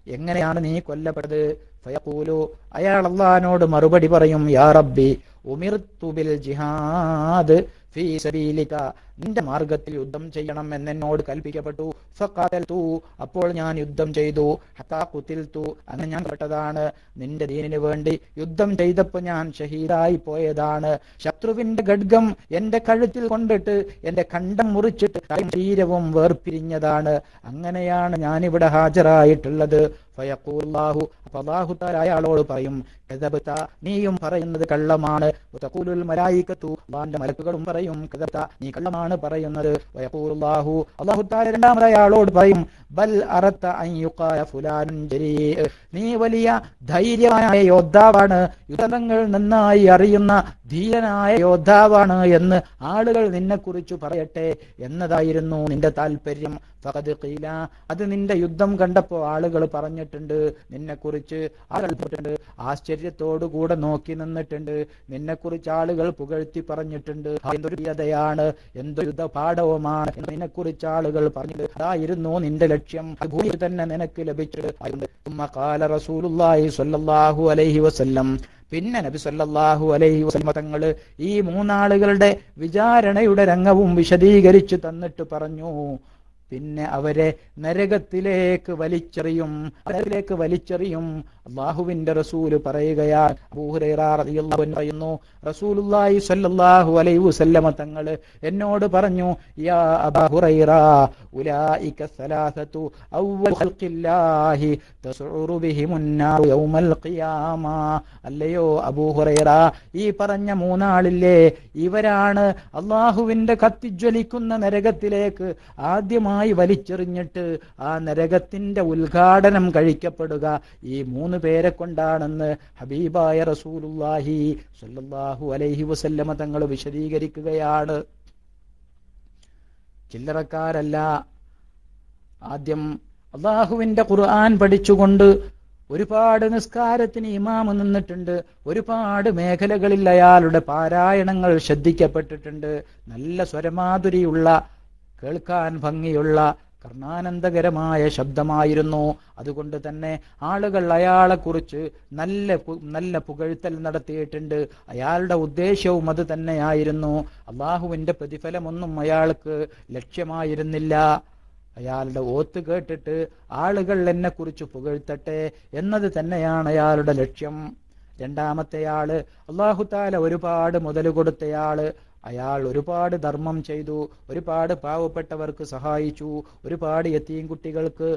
എങ്ങനെയാണ് നീ കൊല്ലപ്പെട്ടത്? ഫയഖൂലു. അയാൾ അള്ളഹാനോട് മറുപടി പറയും യാ റബ്ബി ഉമിർതു ബിൽ ജിഹാദ് ഫീ സബീലിക. നിന്റെ മാർഗത്തിൽ യുദ്ധം ചെയ്യണം എന്നെന്നോട് കൽപ്പിക്കപ്പെട്ടു. ഫഖാതൽതു അപ്പോൾ ഞാൻ യുദ്ധം ചെയ്തു. ഹത്താ ഖുതിൽതു അങ്ങനെ ഞാൻ പെട്ടതാണ്. നിന്റെ ദീനിനു വേണ്ടി യുദ്ധം ചെയ്തപ്പോൾ ഞാൻ ഷഹീദായി പോയതാണ്. ശത്രുവിന്റെ ഖഡ്ഗം എന്റെ കഴുത്തിൽ കൊണ്ടിട്ട് എന്റെ കണ്ടം മുറിച്ചിട്ട് ശരീരവും വേർപിരിഞ്ഞതാണ്. അങ്ങനെയാണ് ഞാനിവിടെ ഹാജരായിട്ടുള്ളത്. തആല അയാളോട് പറയും നീയും പറയുന്നത് കള്ളമാണ്. മലക്കുകളും പറയും നീ കള്ളമാണ്. പറയുന്നത്. വയഖൂലുല്ലാഹു അല്ലാഹു തആല പറയും ബൽ അറത്ത അൻ നീ വലിയ ധൈര്യവാനായ യോദ്ധാവാണ് യുദ്ധങ്ങൾ നന്നായി അറിയുന്ന ധീരനായ യോദ്ധാവാണ് എന്ന് ആളുകൾ നിന്നെക്കുറിച്ച് പറയട്ടെ എന്നതായിരുന്നു നിന്റെ താല്പര്യം ഖീല അത് നിന്റെ യുദ്ധം കണ്ടപ്പോ ആളുകൾ പറഞ്ഞിട്ടുണ്ട് നിന്നെക്കുറിച്ച് ആളുകൾ പറഞ്ഞിട്ടുണ്ട് ആശ്ചര്യത്തോടു കൂടെ നോക്കി നിന്നിട്ടുണ്ട് നിന്നെക്കുറിച്ച് ആളുകൾ പുകഴ്ത്തി പറഞ്ഞിട്ടുണ്ട്. എന്തൊരു ധീരതയാണ് എന്തൊരു യുദ്ധ പാഠവുമാണ് എന്ന് നിന്നെക്കുറിച്ച് ആളുകൾ പറഞ്ഞു അതായിരുന്നു നിന്റെ ലക്ഷ്യം. ഭൂമി തന്നെ നിനക്ക് ലഭിച്ചു അതുകൊണ്ട് ഉമ്മ റസൂലുള്ളാഹി സ്വല്ലല്ലാഹു അലൈഹി വസല്ലം. പിന്നെ നബി സല്ലാഹു അലൈഹി വസല്ലമ ഈ മൂന്നാളുകളുടെ വിചാരണയുടെ രംഗവും വിശദീകരിച്ചു തന്നിട്ട് പറഞ്ഞു. പിന്നെ അവരെ നരകത്തിലേക്ക് വലിച്ചെറിയും നരകത്തിലേക്ക് വലിച്ചെറിയും. അള്ളാഹുവിന്റെ റസൂൽ പറയുകയാണ്. പറയുന്നു റസൂലുള്ളാഹി സ്വല്ലല്ലാഹു അലൈഹി വസല്ലമ തങ്ങൾ എന്നോട് പറഞ്ഞു യാ അബാ ഹുറൈറ ഉലൈക സലാസതു അവ്വൽ ഖൽഖില്ലാഹി തസ്ഉറു ബിഹിമുൻ നാർ യൗമൽ ഖിയാമ. അല്ലയോ അബൂ ഹുറൈറ ഈ പറഞ്ഞ മൂന്നാളില്ലേ? ഇവരാണ് അള്ളാഹുവിന്റെ കത്തിജ്വലിക്കുന്ന നരകത്തിലേക്ക് ആദ്യമായി വലിച്ചെറിഞ്ഞിട്ട് ആ നരകത്തിന്റെ ഉദ്ഘാടനം കഴിക്കപ്പെടുക. ഈ മൂന്ന് പേരെ കൊണ്ടാണെന്ന് ഹബീബായ റസൂലുല്ലാഹി സല്ലാഹു അലൈഹി വസല്ലമ തങ്ങൾ വിശദീകരിക്കുകയാണ്. ചില്ലറക്കാരല്ല ആദ്യം അള്ളാഹുവിന്റെ ഖുർആൻ പഠിച്ചുകൊണ്ട് ഒരുപാട് നിസ്കാരത്തിന് ഇമാമ് നിന്നിട്ടുണ്ട് ഒരുപാട് മേഖലകളിൽ അയാളുടെ പാരായണങ്ങൾ ശ്രദ്ധിക്കപ്പെട്ടിട്ടുണ്ട് നല്ല സ്വരമാധുരിയുള്ള കേൾക്കാൻ ഭംഗിയുള്ള കർണാനന്ദകരമായ ശബ്ദമായിരുന്നു. അതുകൊണ്ട് തന്നെ ആളുകൾ അയാളെക്കുറിച്ച് നല്ല നല്ല പുകഴ്ത്തൽ നടത്തിയിട്ടുണ്ട്. അയാളുടെ ഉദ്ദേശവും അത് തന്നെയായിരുന്നു. അള്ളാഹുവിന്റെ പ്രതിഫലമൊന്നും അയാൾക്ക് ലക്ഷ്യമായിരുന്നില്ല. അയാളുടെ ഓത്ത് കേട്ടിട്ട് ആളുകൾ എന്നെ കുറിച്ച് പുകഴ്ത്തട്ടെ എന്നത് തന്നെയാണ് അയാളുടെ ലക്ഷ്യം. രണ്ടാമത്തെ ആൾ അള്ളാഹുത്താല ഒരുപാട് മുതൽ കൊടുത്തയാൾ. അയാൾ ഒരുപാട് ധർമ്മം ചെയ്തു ഒരുപാട് പാവപ്പെട്ടവർക്ക് സഹായിച്ചു ഒരുപാട് യത്തീം കുട്ടികൾക്ക്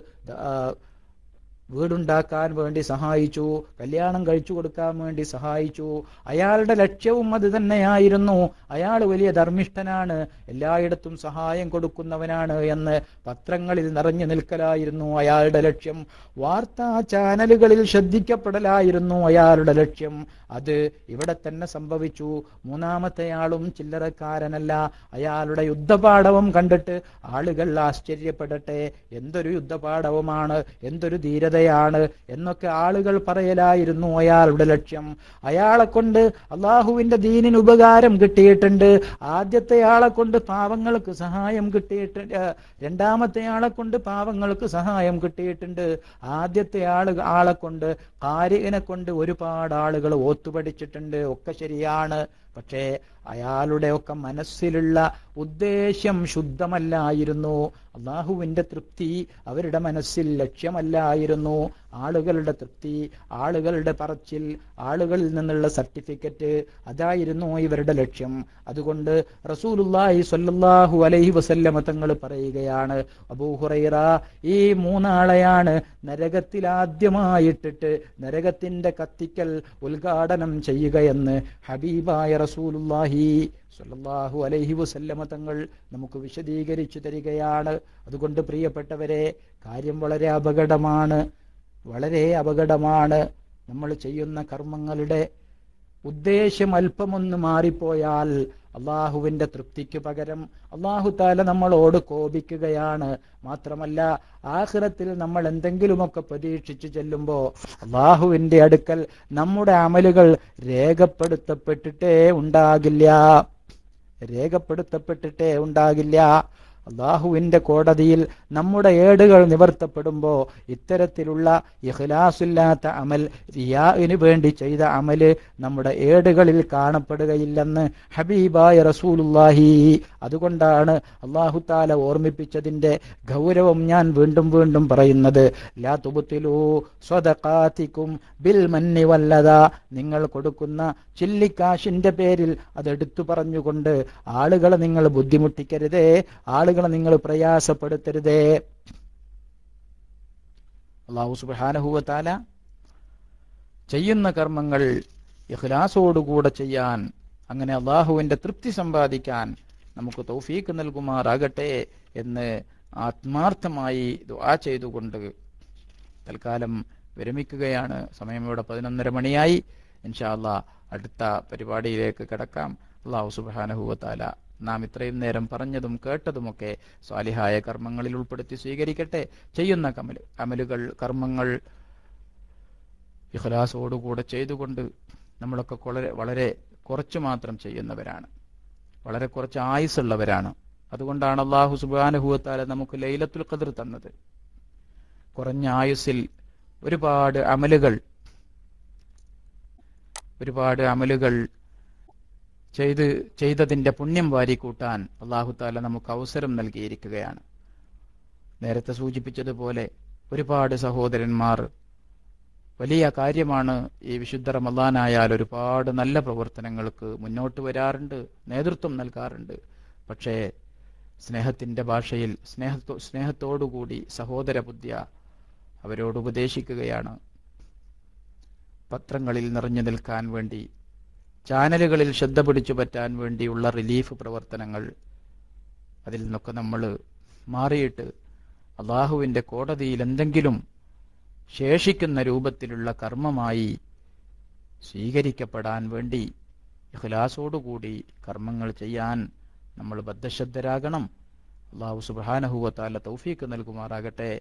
വീടുണ്ടാക്കാൻ വേണ്ടി സഹായിച്ചു കല്യാണം കഴിച്ചു കൊടുക്കാൻ വേണ്ടി സഹായിച്ചു. അയാളുടെ ലക്ഷ്യവും അത് തന്നെയായിരുന്നു. അയാൾ വലിയ ധർമ്മിഷ്ഠനാണ്. എല്ലായിടത്തും സഹായം കൊടുക്കുന്നവനാണ് എന്ന് പത്രങ്ങളിൽ നിറഞ്ഞു നിൽക്കലായിരുന്നു അയാളുടെ ലക്ഷ്യം. വാർത്താ ചാനലുകളിൽ ശ്രദ്ധിക്കപ്പെടലായിരുന്നു അയാളുടെ ലക്ഷ്യം. അത് ഇവിടെ തന്നെ സംഭവിച്ചു. മൂന്നാമത്തെയാളും ചില്ലറക്കാരനല്ല. അയാളുടെ യുദ്ധപാഠവും കണ്ടിട്ട് ആളുകൾ ആശ്ചര്യപ്പെടട്ടെ. എന്തൊരു യുദ്ധപാഠവുമാണ്? എന്തൊരു ധീരത യോഗ്യതയാണ് എന്നൊക്കെ ആളുകൾ പറയലായിരുന്നു അയാളുടെ ലക്ഷ്യം. അയാളെ കൊണ്ട് അള്ളാഹുവിന്റെ ദീനിന് ഉപകാരം കിട്ടിയിട്ടുണ്ട്. ആദ്യത്തെ ആളെ കൊണ്ട് പാവങ്ങൾക്ക് സഹായം കിട്ടിയിട്ടുണ്ട് രണ്ടാമത്തെ ആളെ കൊണ്ട് പാവങ്ങൾക്ക് സഹായം കിട്ടിയിട്ടുണ്ട്. ആദ്യത്തെ ആൾ ആളെ കൊണ്ട് കാര്യനെ കൊണ്ട് ഒരുപാട് ആളുകൾ ഓത്തുപഠിച്ചിട്ടുണ്ട്. ഒക്കെ ശരിയാണ്. പക്ഷേ അയാളുടെ ഒക്കെ മനസ്സിലുള്ള ഉദ്ദേശ്യം ശുദ്ധമല്ലായിരുന്നു. അള്ളാഹുവിന്റെ തൃപ്തി അവരുടെ മനസ്സിൽ ലക്ഷ്യമല്ലായിരുന്നു. ആളുകളുടെ തൃപ്തി ആളുകളുടെ പറച്ചിൽ ആളുകളിൽ നിന്നുള്ള സർട്ടിഫിക്കറ്റ് അതായിരുന്നു ഇവരുടെ ലക്ഷ്യം. അതുകൊണ്ട് റസൂലുല്ലാഹി സ്വല്ലല്ലാഹു അലൈഹി വസല്ലമ തങ്ങൾ പറയുകയാണ് അബൂഹുറൈറ ഈ മൂന്നാളെയാണ് നരകത്തിൽ ആദ്യമായിട്ടിട്ട് നരകത്തിന്റെ കത്തിക്കൽ ഉദ്ഘാടനം ചെയ്യുകയെന്ന് ഹബീബായ റസൂലുല്ലാഹി സല്ലല്ലാഹു അലൈഹി വസല്ലമ തങ്ങൾ നമുക്ക് വിശദീകരിച്ചു തരികയാണ്. അതുകൊണ്ട് പ്രിയപ്പെട്ടവരെ കാര്യം വളരെ അപകടമാണ്. വളരെ അപകടമാണ്. നമ്മൾ ചെയ്യുന്ന കർമ്മങ്ങളുടെ ഉദ്ദേശം അല്പമൊന്ന് മാറിപ്പോയാൽ അള്ളാഹുവിന്റെ തൃപ്തിക്ക് പകരം അള്ളാഹു താല നമ്മളോട് കോപിക്കുകയാണ്. മാത്രമല്ല ആഹ്റത്തിൽ നമ്മൾ എന്തെങ്കിലുമൊക്കെ പ്രതീക്ഷിച്ചു ചെല്ലുമ്പോ അള്ളാഹുവിന്റെ അടുക്കൽ നമ്മുടെ അമലുകൾ രേഖപ്പെടുത്തപ്പെട്ടിട്ടേ ഉണ്ടാകില്ല. രേഖപ്പെടുത്തപ്പെട്ടിട്ടേ ഉണ്ടാകില്ല. അള്ളാഹുവിന്റെ കോടതിയിൽ നമ്മുടെ ഏടുകൾ നിവർത്തപ്പെടുമ്പോ ഇത്തരത്തിലുള്ള ഇഖ്ലാസില്ലാത്ത അമൽ റിയാവിന് വേണ്ടി ചെയ്ത അമൽ നമ്മുടെ ഏടുകളിൽ കാണപ്പെടുകയില്ലെന്ന് ഹബീബായ റസൂലുല്ലാഹി അതുകൊണ്ടാണ് അള്ളാഹു താല ഓർമ്മിപ്പിച്ചതിന്റെ ഗൗരവം ഞാൻ വീണ്ടും വീണ്ടും പറയുന്നത്. ലാ ബിൽ മന്നി നിങ്ങൾ കൊടുക്കുന്ന ചില്ലിക്കാശിന്റെ പേരിൽ അതെടുത്തു പറഞ്ഞുകൊണ്ട് ആളുകളെ നിങ്ങൾ ബുദ്ധിമുട്ടിക്കരുതേ. ആളുകളെ നിങ്ങൾ പ്രയാസപ്പെടുത്തരുതേ. അള്ളാഹു സുബാനഹുവത്താല ചെയ്യുന്ന കർമ്മങ്ങൾ ഇഖ്ലാസോടുകൂടെ ചെയ്യാൻ അങ്ങനെ അള്ളാഹുവിന്റെ തൃപ്തി സമ്പാദിക്കാൻ നമുക്ക് തൗഫീക്ക് നൽകുമാറാകട്ടെ എന്ന് ആത്മാർത്ഥമായി ദുആ ചെയ്തുകൊണ്ട് തൽക്കാലം വിരമിക്കുകയാണ്. സമയം ഇവിടെ പതിനൊന്നര മണിയായി. ഇൻഷാല്ല അടുത്ത പരിപാടിയിലേക്ക് കിടക്കാം. അള്ളാഹു സുബാനഹുവത്താല നാം ഇത്രയും നേരം പറഞ്ഞതും കേട്ടതുമൊക്കെ സ്വാലിഹായ കർമ്മങ്ങളിൽ ഉൾപ്പെടുത്തി സ്വീകരിക്കട്ടെ ചെയ്യുന്ന കമൽ അമലുകൾ കർമ്മങ്ങൾ ഇഖലാസോടുകൂടെ ചെയ്തുകൊണ്ട് നമ്മളൊക്കെ വളരെ വളരെ കുറച്ചു മാത്രം ചെയ്യുന്നവരാണ്. വളരെ കുറച്ച് ആയുസ്സുള്ളവരാണ്. അതുകൊണ്ടാണ് അള്ളാഹു സുബാനുഭവത്താല നമുക്ക് ലൈലത്തുൽ ഖദർ തന്നത്. കുറഞ്ഞ ആയുസ്സിൽ ഒരുപാട് അമലുകൾ ഒരുപാട് അമലുകൾ ചെയ്ത് ചെയ്തതിന്റെ പുണ്യം വാരിക്കൂട്ടാൻ അള്ളാഹു താല നമുക്ക് അവസരം നൽകിയിരിക്കുകയാണ്. നേരത്തെ സൂചിപ്പിച്ചതുപോലെ ഒരുപാട് സഹോദരന്മാർ വലിയ കാര്യമാണ് ഈ വിശുദ്ധ റമദാനായാൽ ഒരുപാട് നല്ല പ്രവർത്തനങ്ങൾക്ക് മുന്നോട്ട് വരാറുണ്ട് നേതൃത്വം നൽകാറുണ്ട്. പക്ഷേ സ്നേഹത്തിന്റെ ഭാഷയിൽ സ്നേഹത്തോ സ്നേഹത്തോടുകൂടി സഹോദര ബുദ്ധ്യ അവരോട് ഉപദേശിക്കുകയാണ്. പത്രങ്ങളിൽ നിറഞ്ഞു നിൽക്കാൻ വേണ്ടി ചാനലുകളിൽ ശ്രദ്ധ പിടിച്ചു പറ്റാൻ വേണ്ടിയുള്ള റിലീഫ് പ്രവർത്തനങ്ങൾ അതിൽ നിന്നൊക്കെ നമ്മൾ മാറിയിട്ട് അള്ളാഹുവിന്റെ കോടതിയിൽ എന്തെങ്കിലും ശേഷിക്കുന്ന രൂപത്തിലുള്ള കർമ്മമായി സ്വീകരിക്കപ്പെടാൻ വേണ്ടി ഇഖ്ലാസോടുകൂടി കർമ്മങ്ങൾ ചെയ്യാൻ നമ്മൾ ബദ്ധശ്രദ്ധരാകണം അള്ളാഹു സുബാനഹുവത്താല തൗഫീക്ക് നൽകുമാറാകട്ടെ.